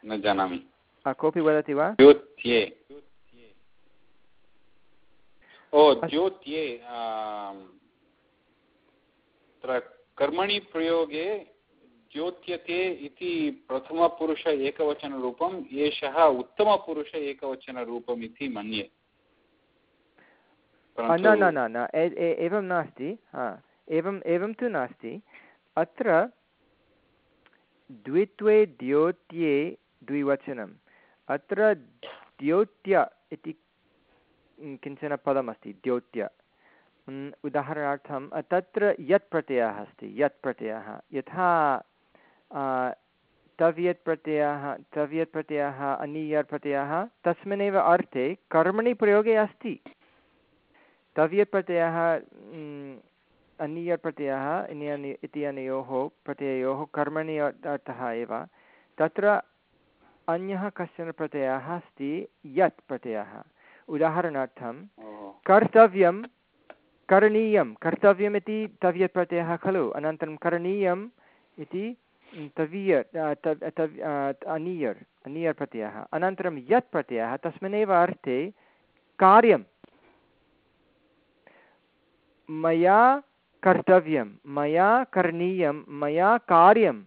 न जानामि। कोऽपि वदति वा? द्योत्ये। ओ द्योत्ये तत्र कर्मणि प्रयोगे द्योत्यते इति प्रथमपुरुष एकवचनरूपम् एषः उत्तमपुरुष एकवचनरूपम् इति मन्ये। न न न न एवं नास्ति। हा एवम् एवं तु नास्ति। अत्र द्वित्वे द्योत्ये द्विवचनम्। अत्र द्योत्य इति किंचन पदमस्ति, द्योत्य। उदाहरणार्थं, तत्र यत् प्रत्ययः अस्ति, यत् प्रत्ययः। यथा तव्यत् प्रत्ययः तव्यत् प्रत्ययः अनीयर् प्रत्ययः, तस्मिन्नेव अर्थे कर्मणि प्रयोगे अस्ति। तव्यत् प्रत्ययः अनीयर् प्रत्ययः इति अनयोः प्रत्ययोः कर्मणि अर्थः एव। तत्र अन्यः कश्चन प्रत्ययः अस्ति यत् प्रत्ययः। उदाहरणार्थं कर्तव्यं करणीयं। कर्तव्यमिति तव्यत् प्रत्ययः खलु? अनन्तरं करणीयम् इति तवीय अनीयर् अनीयर् प्रत्ययः अनन्तरं यत् प्रत्ययः तस्मिन्नेव अर्थे कार्यं मया कर्तव्यं, मया करणीयं, मया कार्यं।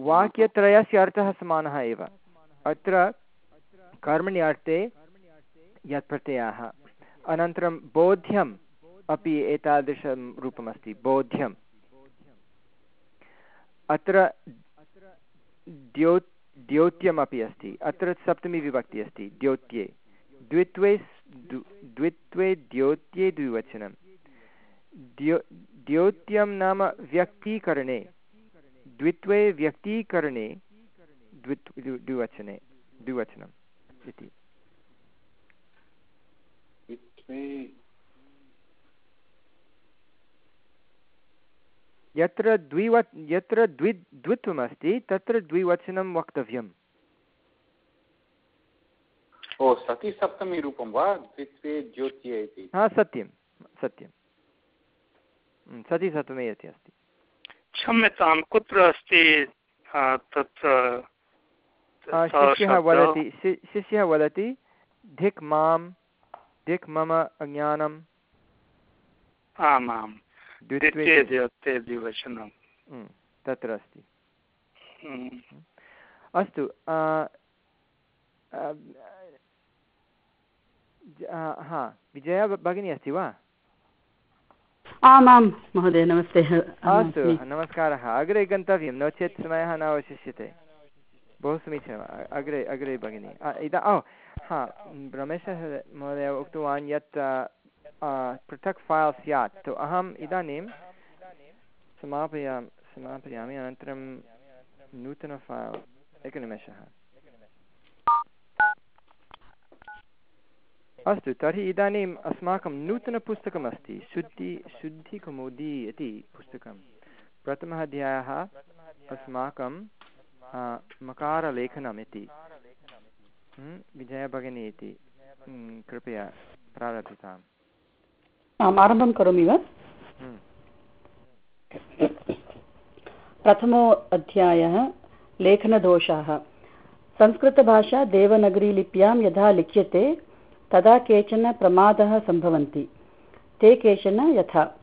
वाक्यत्रयस्य अर्थः समानः एव। अत्र कर्मणि अर्थे यत् प्रत्ययः। अनन्तरं बोध्यम् अपि एतादृशं रूपमस्ति बोध्यं अत्र द्यो द्योत्यमपि अस्ति। अत्र सप्तमी विभक्तिः अस्ति, द्योत्ये। द्वित्वे द्वित्वे द्योत्ये द्विवचनं। द्यो द्योत्यं नाम व्यक्तीकरणे। द्वित्वे व्यक्तीकरणे द्वित् द्विवचने द्विवचनम् इति। यत्र द्विव यत्र द्वि द्वित्वमस्ति तत्र द्विवचनं वक्तव्यम्। ओ सति सप्तमी रूपं वा? द्वित्वे ज्योत्ये इति। हा सत्यं सत्यं। सति सप्तमी इति अस्ति। क्षम्यतां कुत्र अस्ति? तत् शिष्यः वदति शिष्यः वदति धिक् माँ धिक् मम अज्ञानम्। आम् आम् द्विवचनं तत्र अस्ति। अस्तु हा विजया भगिनी अस्ति वा? आमां महोदय नमस्ते अस्तु नमस्कारः। अग्रे गन्तव्यं नो चेत् समयः न अवशिष्यते बहु समीचीनम् अग्रे अग्रे भगिनि। इदा ओ हा रमेशः महोदय उक्तवान् यत् पृथक् फैल् स्यात्। तु अहम् इदानीं समापयामि समापयामि अनन्तरं नूतन फैल् एकनिमेषः। अस्तु तर्हि इदानीम् अस्माकं नूतनपुस्तकमस्ति शुद्धि शुद्धिकौमुदी इति पुस्तकं। प्रथमः अध्यायः अस्माकं मकारलेखनम् इति। विजयभगिनी इति। कृपया प्रारभ्यताम् आम् आरम्भं करोमि वा? प्रथमो अध्यायः लेखनदोषाः। संस्कृतभाषा देवनगरीलिप्यां यदा लिख्यते तदा केचन प्रमादः सम्भवन्ति। ते केचन यथा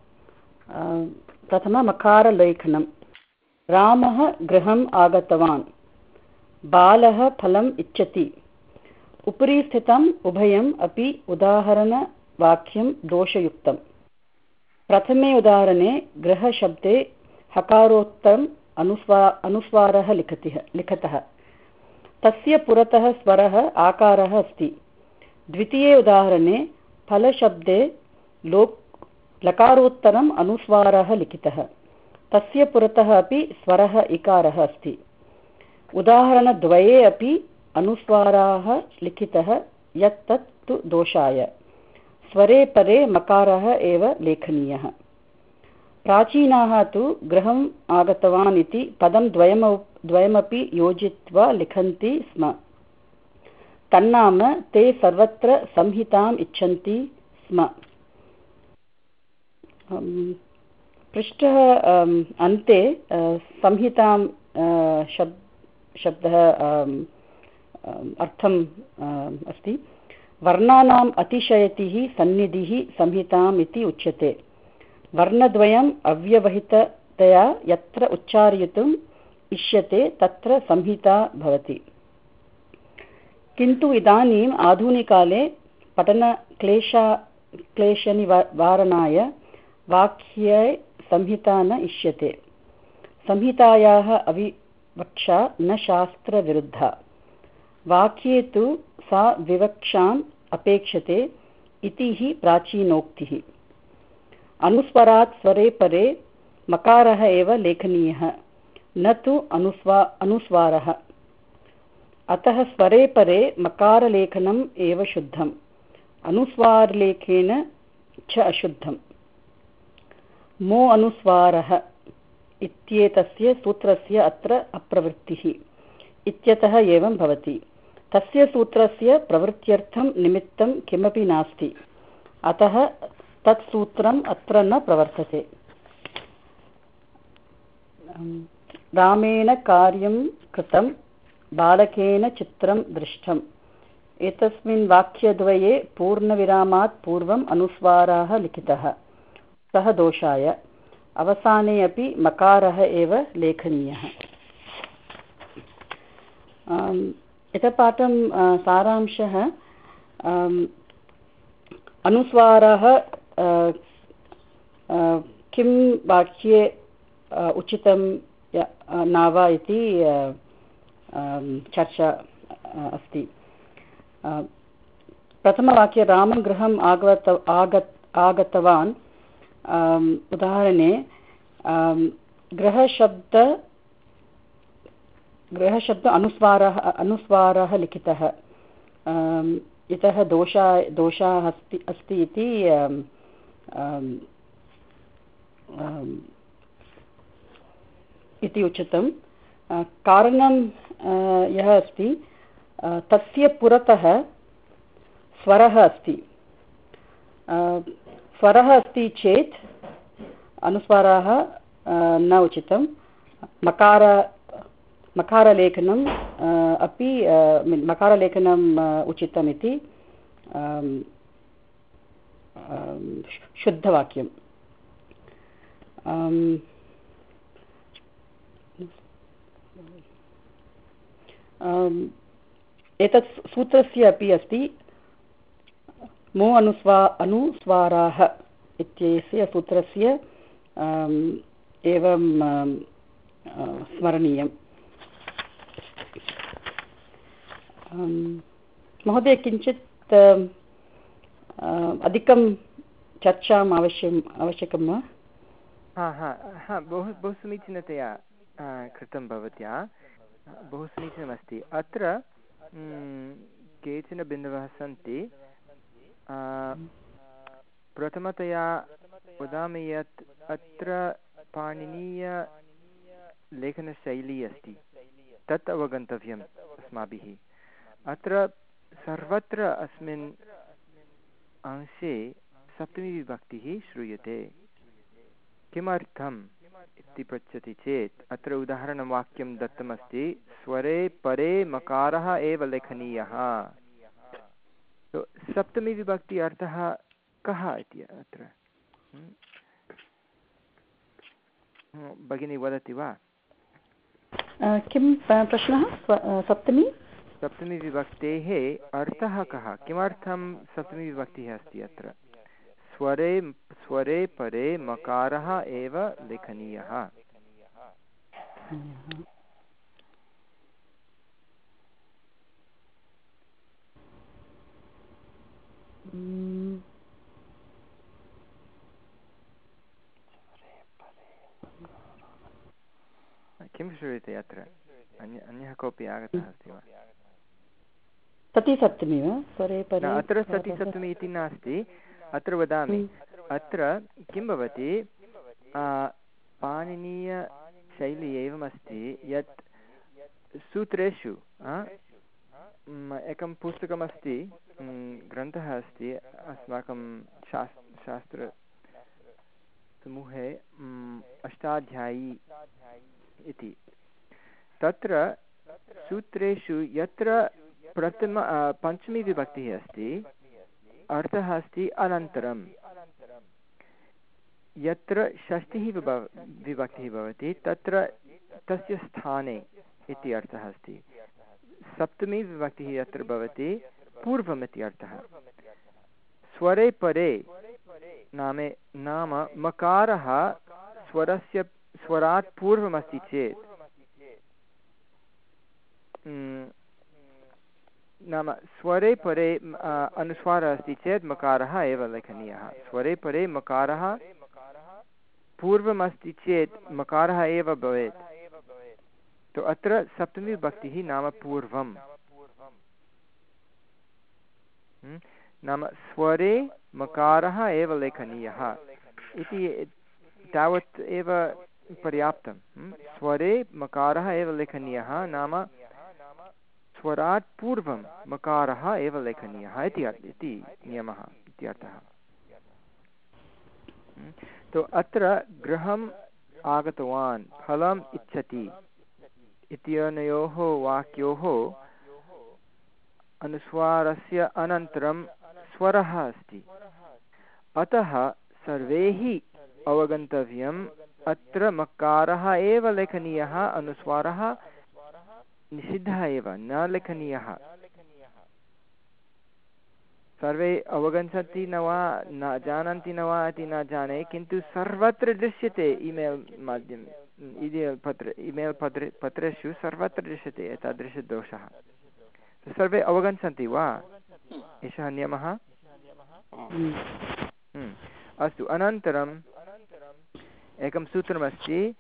प्रथममकारलेखनं। रामः गृहम् आगतवान्। बालः फलम् इच्छति। उपरि स्थितम् उभयम् अपि उदाहरणवाक्यं दोषयुक्तम्। प्रथमे उदाहरणे गृहशब्दे हकारोक्तम् अनुस्वा, अनुस्वारः लिखति, लिखतः। तस्य पुरतः स्वरः आकारः अस्ति। द्वितीये उदाहरणे, फलशब्दे लोक्, लकारोत्तरम् अनुस्वारः लिखितः। तस्य पुरतः अपि स्वरः इकारः अस्ति। उदाहरणद्वये अपि अनुस्वाराः लिखितः यत् दोषाय। स्वरे परे मकारः एव लेखनीयः। प्राचीनाः तु गृहम् आगतवान् इति पदं द्वयम द्वयमपि योजित्वा लिखन्ति स्म। तन्नाम ते सर्वत्र संहिताम् इच्छन्ति स्म। पृष्ठः अन्ते संहितां शब् शब्दः अर्थम् अस्ति। वर्णानाम् अतिशयतिः सन्निधिः संहिताम् इति उच्यते। वर्णद्वयम् अव्यवहिततया यत्र उच्चारयितुम् इष्यते तत्र संहिता भवति। किन्तु इदानीम् आधुनिकाले पठनक्लेशा, क्लेशनिवारणाय वाक्ये संहिता न इष्यते। संहितायाः अविवक्षा न शास्त्रविरुद्धा। वाक्ये तु सा विवक्षाम् अपेक्षते इति हि प्राचीनोक्तिः। अनुस्वरात् स्वरे परे मकारः एव लेखनीयः। न तु अनुस्वा, अनुस्वारः। अतः स्वरे परे मकारलेखनम् एव शुद्धम्। अनुस्वारलेखेन च अशुद्धम्। मो अनुस्वारः इत्येतस्य सूत्रस्य अत्र अप्रवृत्तिः। इत्यतः एवं भवति। तस्य सूत्रस्य प्रवृत्त्यर्थं निमित्तं किमपि नास्ति। अतः तत् सूत्रम् अत्र न प्रवर्तते। रामेण कार्यं कृतं बालकेन चित्रं दृष्टम्। एतस्मिन् वाक्यद्वये पूर्णविरामात् पूर्वम् अनुस्वाराः लिखितः। सः दोषाय। अवसाने अपि मकारः एव लेखनीयः। इतपाठं सारांशः अनुस्वारः किं वाक्ये उचितं न वा इति चर्चा अस्ति प्रथमवाक्ये रामं गृहम् आगत आगत् आगतवान् उदाहरणे गृहशब्द गृहशब्द अनुस्वारः अनुस्वारः लिखितः इतः दोषा दोषाः अस्ति अस्ति इति इति उचितं कारणं यः अस्ति तस्य पुरतः स्वरः अस्ति। स्वरः अस्ति चेत् अनुस्वाराः न उचितं। मकार मकारलेखनम् अपि मकारलेखनम् उचितमिति शुद्धवाक्यम्। एतत् सूत्रस्य अपि अस्ति, मो अनुस्वा अनुस्वाराः इत्यस्य सूत्रस्य एवं स्मरणीयम्। महोदय, किञ्चित् अधिकं चर्चाम् आवश्यम् आवश्यकं वा? हा हा हा, बहु बहु समीचीनतया कृतं भवत्या। बहु समीचीनमस्ति। अत्र केचन बिन्दवः सन्ति। प्रथमतया वदामि यत् अत्र पाणिनीयलेखनशैली अस्ति। तत् अवगन्तव्यम् अस्माभिः। अत्र सर्वत्र अस्मिन् अंशे सप्तमीविभक्तिः श्रूयते। किमर्थम्? इति पृच्छति चेत् अत्र उदाहरणं वाक्यं दत्तमस्ति स्वरे परे मकारः एव लेखनीयः। सप्तमीविभक्ति अर्थः कः इति अत्र? भगिनी वदति वा? किं प्रश्नः? सप्तमी? सप्तमीविभक्तेः अर्थः कः? किमर्थं सप्तमीविभक्तिः अस्ति अत्र? स्वरे स्वरे परे मकारः एव लेखनीयः। किं श्रूयते अत्र? अन्य अन्यः कोऽपि आगतः अस्ति वा? सतिसप्तमी वा? स्वरे परे अत्र सतिसप्तमी इति नास्ति। अत्र वदामि। अत्र किं भवति? पाणिनीयशैली एवमस्ति यत् सूत्रेषु एकं पुस्तकमस्ति ग्रन्थः अस्ति अस्माकं शास् शास्त्रसमूहे अष्टाध्यायी इति। तत्र सूत्रेषु यत्र प्रथम पञ्चमी विभक्तिः अस्ति अर्थः अस्ति अनन्तरं यत्र षष्टिः विभक्तिः भवति, तत्र तस्य स्थाने इति अर्थः अस्ति। सप्तमी विभक्तिः यत्र भवति, पूर्वम् इति अर्थः। स्वरे परे नामे, नाम मकारः स्वरस्य, स्वरात् पूर्वमस्ति चेत् नाम स्वरे परे अनुस्वारः अस्ति चेत् मकारः एव लेखनीयः। स्वरे परे मकारः पूर्वमस्ति चेत् मकारः एव भवेत्। तु अत्र सप्तमीविभक्तिः नाम पूर्वं नाम स्वरे मकारः एव लेखनीयः। इति तावत् एव पर्याप्तं। स्वरे मकारः एव लेखनीयः। नाम स्वरात् पूर्वं मकारः एव लेखनीयः इति नियमः इत्यर्थः तु अत्र गृहम् आगतवान्, फलम् इच्छति इत्यनयोः वाक्योः अनुस्वारस्य अनन्तरं स्वरः अस्ति। अतः सर्वैः अवगन्तव्यम् अत्र मकारः एव लेखनीयः, अनुस्वारः निषिद्धः एव न लेखनीयः। सर्वे अवगच्छन्ति न वा न जानन्ति न वा इति न जाने किन्तु सर्वत्र दृश्यते इमेल् माध्यमे इमेल् पत्र इमेल् पत्रे पत्रेषु सर्वत्र दृश्यते एतादृशदोषः। सर्वे अवगच्छन्ति वा? एषः नियमः? हम्म। अस्तु अनन्तरम् एकं सूत्रमस्ति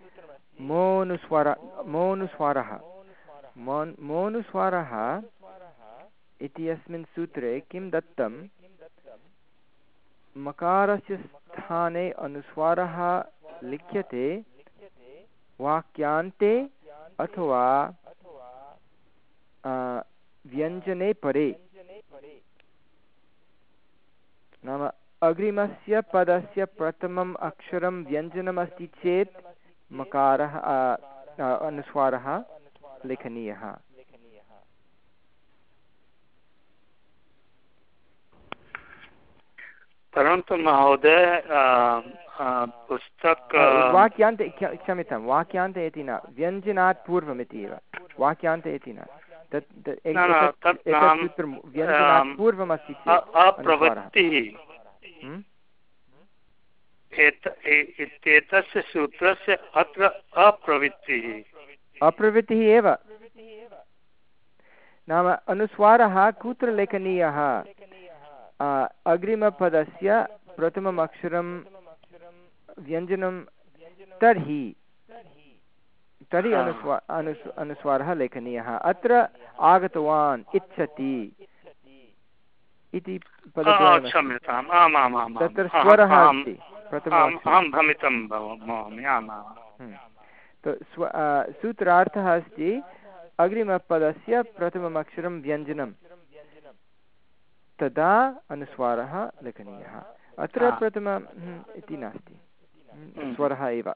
मोनुस्वर मोनुस्वरः। मोन्, मोनुस्वारः इत्यस्मिन् सूत्रे किं दत्तं? मकारस्य स्थाने अनुस्वारः लिख्यते वाक्यान्ते अथवा व्यञ्जने परे। नाम अग्रिमस्य पदस्य प्रथमम् अक्षरं व्यञ्जनमस्ति चेत् मकारः अनुस्वारः। लेखनीयः परन्तु महोदय पुस्तक वाक्यान्ते क्षम्यतां वाक्यान्ते इति न व्यञ्जनात् पूर्वमिति एव। वाक्यान्ते इति न व्यञ्जनात् पूर्वमस्ति इत्येतस्य सूत्रस्य अत्र अप्रवृत्तिः। अप्रवृत्तिः एव। नाम अनुस्वारः कुत्र लेखनीयः अग्रिमपदस्य प्रथमम् अक्षरं व्यञ्जनं तर्हि। तर्हि अनुस्वा अनुस् अनुस्वारः लेखनीयः। अत्र आगतवान् इच्छति। इति तत्र स्वरः अस्ति सूत्रार्थः अस्ति अग्रिमपदस्य प्रथममक्षरं व्यञ्जनं। तदा अनुस्वारः लेखनीयः। अत्र प्रथम इति नास्ति। स्वरः एव।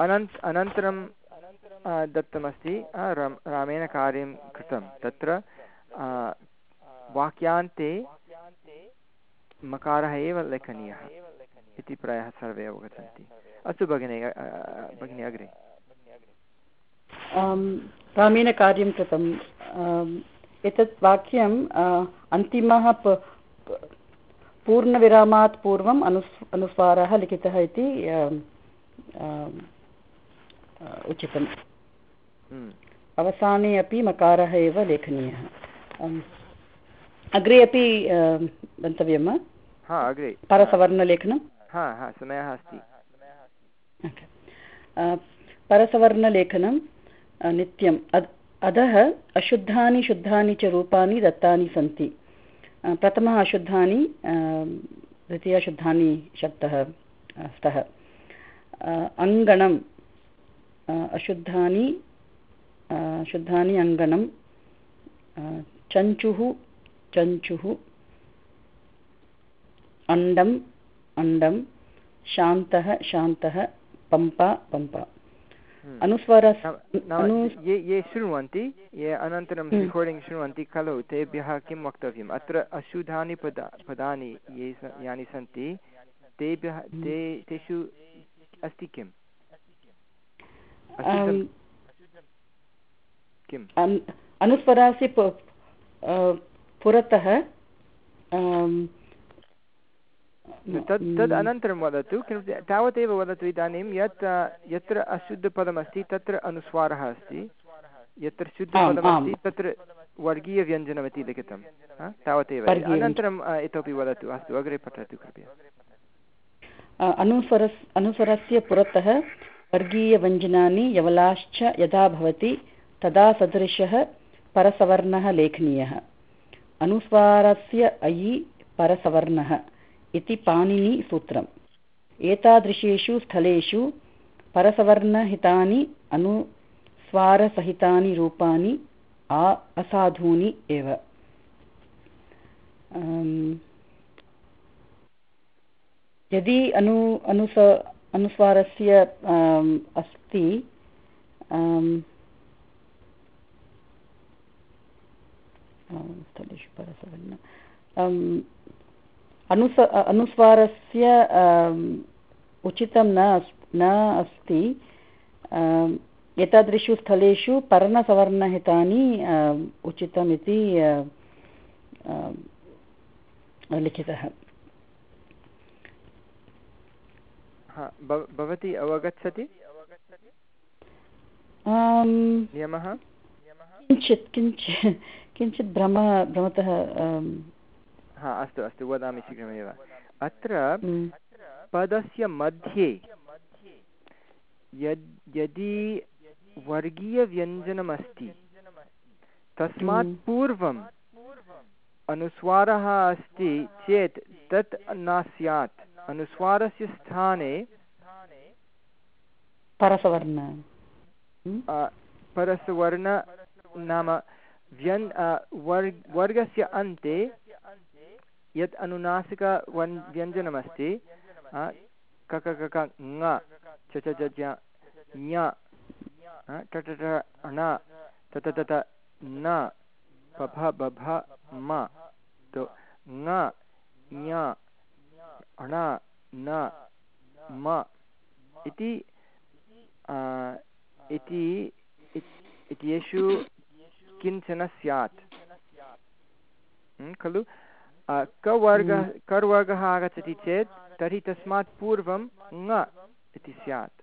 अनन्त अनन्तरं दत्तमस्ति रामेण कार्यं कृतं। तत्र वाक्यान्ते मकारः एव लेखनीयः इति प्रायः सर्वे अवगच्छन्ति। अस्तु भगिनी भगिनी अग्रे। रामेण कार्यं कृतं एतत् वाक्यम् अन्तिमः पूर्णविरामात् पूर्वम् अनुस् अनुस्वारः लिखितः इति उचितम् हम्म। अवसाने अपि मकारः एव लेखनीयः। अग्रे अपि गन्तव्यं वा? हा अग्रे। परसवर्णलेखनं? हा हा समयः अस्ति। परसवर्णलेखनं नित्यम्। अधः अशुद्धानि शुद्धानि च रूपाणि दत्तानि सन्ति। प्रथमः अशुद्धानि द्वितीयशुद्धानि शब्दः स्तः अङ्गणम् अशुद्धानि शुद्धानि अङ्गणं चञ्चुः चञ्चुः अण्डम् अण्डं शान्तः शान्तः पम्पा पम्पा हम्म। ये ये शृण्वन्ति ये अनन्तरं रेकार्डिङ्ग् हम्म। शृण्वन्ति खलु तेभ्यः किं वक्तव्यम् अत्र अशुद्धानि पदा पदानि ये यानि सन्ति तेभ्यः हम्म। ते तेषु अस्ति किम् किम् अनुस्वरास्य पुरतः तद् तद् अनन्तरं वदतु किमपि तावदेव वदतु इदानीं यत् यत्र अशुद्धपदमस्ति तत्र अनुस्वारः अस्ति। यत्र शुद्धपदमस्ति तत्र वर्गीयव्यञ्जनमिति लिखितं। तावदेव अनन्तरम् इतोपि वदतु। अस्तु अग्रे पठतु कृपया। अनुस्वर अनुस्वरस्य पुरतः वर्गीयव्यञ्जनानि यवलाश्च यदा भवति तदा सदृशः परसवर्णः लेखनीयः। अनुस्वारस्य अयि परसवर्णः इति पाणिनिसूत्रम् एतादृशेषु स्थलेषु परसवर्णहितानि, अनुस्वारसहितानि रूपाणि असाधूनि एव। यदि अनु, अनुस, अनुस्वारस्य अस्ति स्थलेषु परसवर्ण। अनुस अनुस्वारस्य उचितं न न अस्ति। एतादृशु स्थलेषु पर्णसवर्णहितानि उचितम् इति लिखितः। भवती अवगच्छति? नियमः? किञ्चित् किञ्चित् किञ्चित् भ्रम भ्रमतः हा अस्तु अस्तु वदामि शीघ्रमेव। अत्र पदस्य मध्ये यद् यदि वर्गीयव्यञ्जनमस्ति तस्मात् पूर्वम् अनुस्वारः अस्ति चेत् तत् न स्यात्। अनुस्वारस्य स्थाने परसवर्ण। परसवर्ण नाम व्यन् वर् वर्गस्य अन्ते यत् अनुनासिक वन् व्यञ्जनमस्ति कक कक ङ, च ञ ण तत तत न पभ बभ म तो ङ, ञ, ण, न, म, इति इति इत्येषु किंचन स्यात्। खलु? कवर्गः कर्वर्गः आगच्छति चेत् तर्हि तस्मात् पूर्वं ङ इति स्यात्।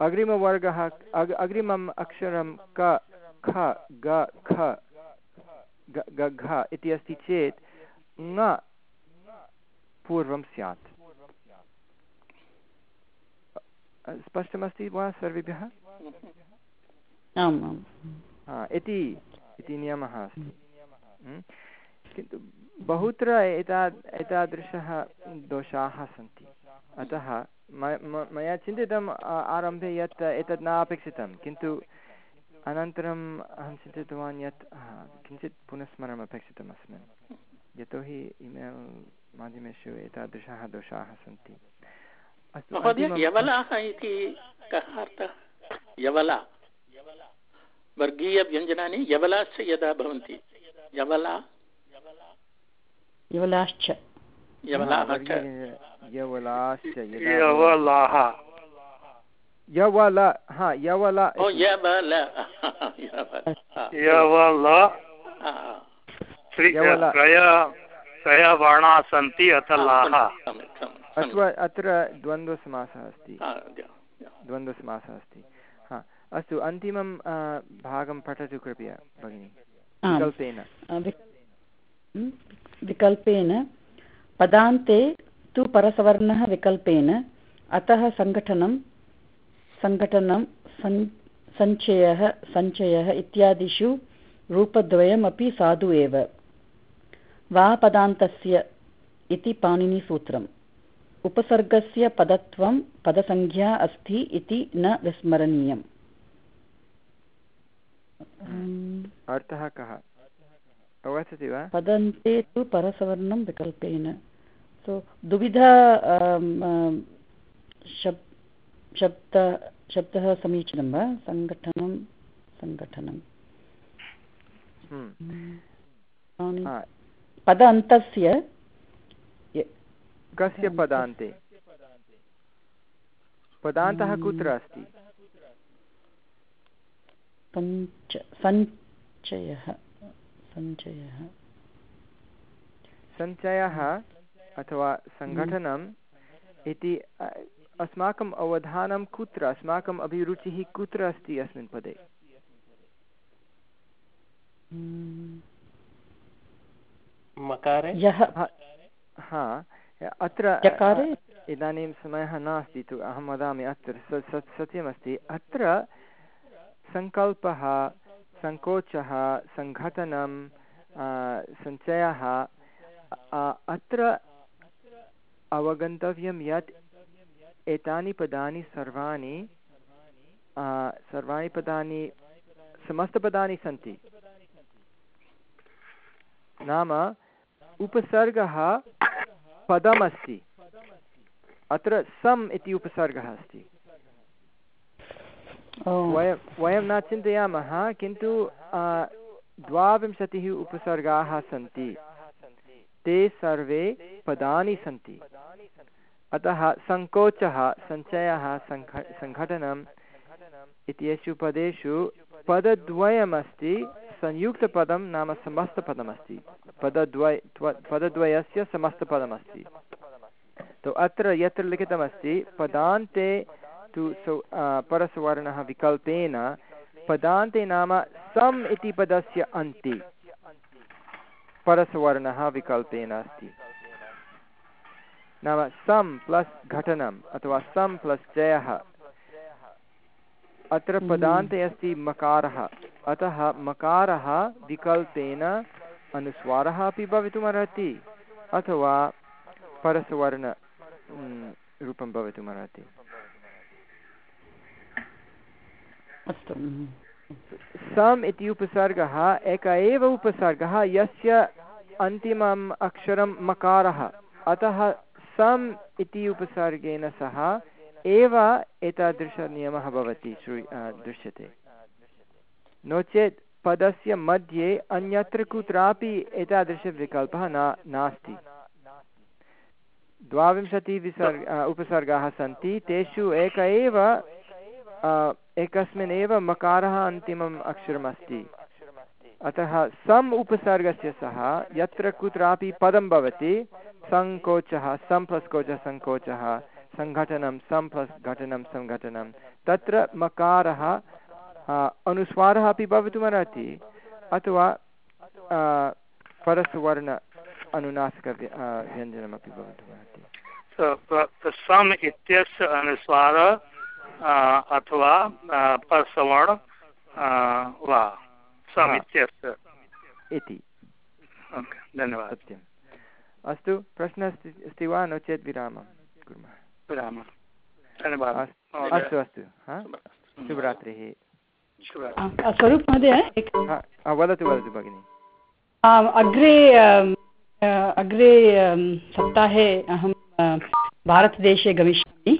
अग्रिमवर्गः अग् अग्रिमम् अक्षरं क ख ग ख ग घ इति अस्ति चेत् ङ पूर्वं स्यात्। स्पष्टमस्ति वा सर्वेभ्यः? आम् आम्। इति इति नियमः अस्ति। किन्तु बहुत्र एता एतादृशः दोषाः सन्ति। अतः मया चिन्तितम् आरम्भे यत् एतत् न अपेक्षितं। किन्तु अनन्तरम् अहं चिन्तितवान् यत् किञ्चित् पुनस्मरणम् अपेक्षितम् अस्मिन् यतोहि इमेल् माध्यमेषु एतादृशाः दोषाः सन्ति। यवलाः इति कः अर्थः? यवला। वर्गीयव्यञ्जनानि यवलाश्च यदा भवन्ति। यवला। यवलाश्च। यवलाः यवल। हा यवल ओ यवल। यवल। त्रय वर्णाः सन्ति अतः लाः अत्र द्वन्द्वसमासः अस्ति। द्वन्द्वसमासः अस्ति। अस्तु अन्तिमं भागं पठतु कृपया भगिनि। विकल्पेन। विकल्पेन। पदान्ते तु परसवर्णः विकल्पेन। अतः सङ्घटनं सङ्घटनं सन् सञ्चयः सञ्चयः इत्यादिषु रूपद्वयमपि साधु एव। वा पदान्तस्य इति पाणिनिसूत्रम्। उपसर्गस्य पदत्वं पदसंज्ञा अस्ति इति न विस्मरणीयम्। अर्थः कः? अवगच्छति वा? पदन्ते तु परसवर्णं विकल्पेन। सो द्विविधा शब् शब्द शब्दः समीचीनं वा? सङ्घटनं सङ्घटनं। हम्म। पद अन्तस्य कस्य पदान्ते पदान्तः कुत्र अस्ति? सञ्चयः सञ्चयः। सञ्चयः अथवा सङ्घटनम् इति अस्माकम् अवधानं कुत्र अस्माकम् अभिरुचिः कुत्र अस्ति अस्मिन् पदे? हा अत्र इदानीं समयः नास्ति तु अहं वदामि अत्र सत्यमस्ति। अत्र सङ्कल्पः सङ्कोचः सङ्घटनं सञ्चयः अत्र अवगन्तव्यं यत् एतानि पदानि सर्वाणि सर्वाणि पदानि समस्तपदानि सन्ति। नाम उपसर्गः पदमस्ति। अत्र सम् इति उपसर्गः अस्ति। वयं वयं न चिन्तयामः, किन्तु द्वाविंशतिः उपसर्गाः सन्ति। ते सर्वे पदानि सन्ति। अतः सङ्कोचः, सञ्चयः, सङ्घ, सङ्घटनम् इत्येषु पदेषु पदद्वयमस्ति, संयुक्तपदं नाम समस्तपदमस्ति। पदद्वय पदद्वयस्य समस्तपदमस्ति। तु अत्र यत्र लिखितमस्ति, पदान्ते तु सौ परसवर्णः विकल्पेन पदान्ते नाम सम् इति पदस्य अन्ते। परसवर्णः विकल्पेन अस्ति। नाम सम् प्लस् घटनम् अथवा सम् प्लस् जयः। अत्र पदान्ते अस्ति मकारः। अतः मकारः विकल्पेन अनुस्वारः अपि भवितुमर्हति अथवा परसवर्ण रूपं भवितुमर्हति। अस्तु सम् इति उपसर्गः, एक एव उपसर्गः, यस्य अन्तिमम् अक्षरं मकारः। अतः सम् इति उपसर्गेण सह एव एतादृशनियमः भवति श्रू दृश्यते। नो चेत् पदस्य मध्ये अन्यत्र कुत्रापि एतादृशविकल्पः न, नास्ति। द्वाविंशतिः विसर्ग उपसर्गाः सन्ति, तेषु एक एव एकस्मिन् एव मकारः अन्तिमम् अक्षरमस्ति। अतः सम् उपसर्गस्य सह यत्र कुत्रापि पदं भवति सङ्कोचः सं प्लस् कोचः सङ्कोचः सङ्घटनं सं घटनं सङ्घटनं तत्र मकारः अनुस्वारः अपि भवितुमर्हति अथवा परसुवर्ण अनुनासिक व्यञ्जनमपि भवितुमर्हति सम् इत्यस्य अनुस्वार अथवा परसवर्ण वा सम् इत्यस्य इति। धन्यवादः। सत्यम्। अस्तु प्रश्नः अस्ति अस्ति वा? नो चेत् विरामं कुर्मः। विरामः। धन्यवादः अस्तु अस्तु शुभरात्रिः। स्वरूप महोदय वदतु वदतु भगिनि। अग्रे अग्रे सप्ताहे अहं भारतदेशे गमिष्यामि।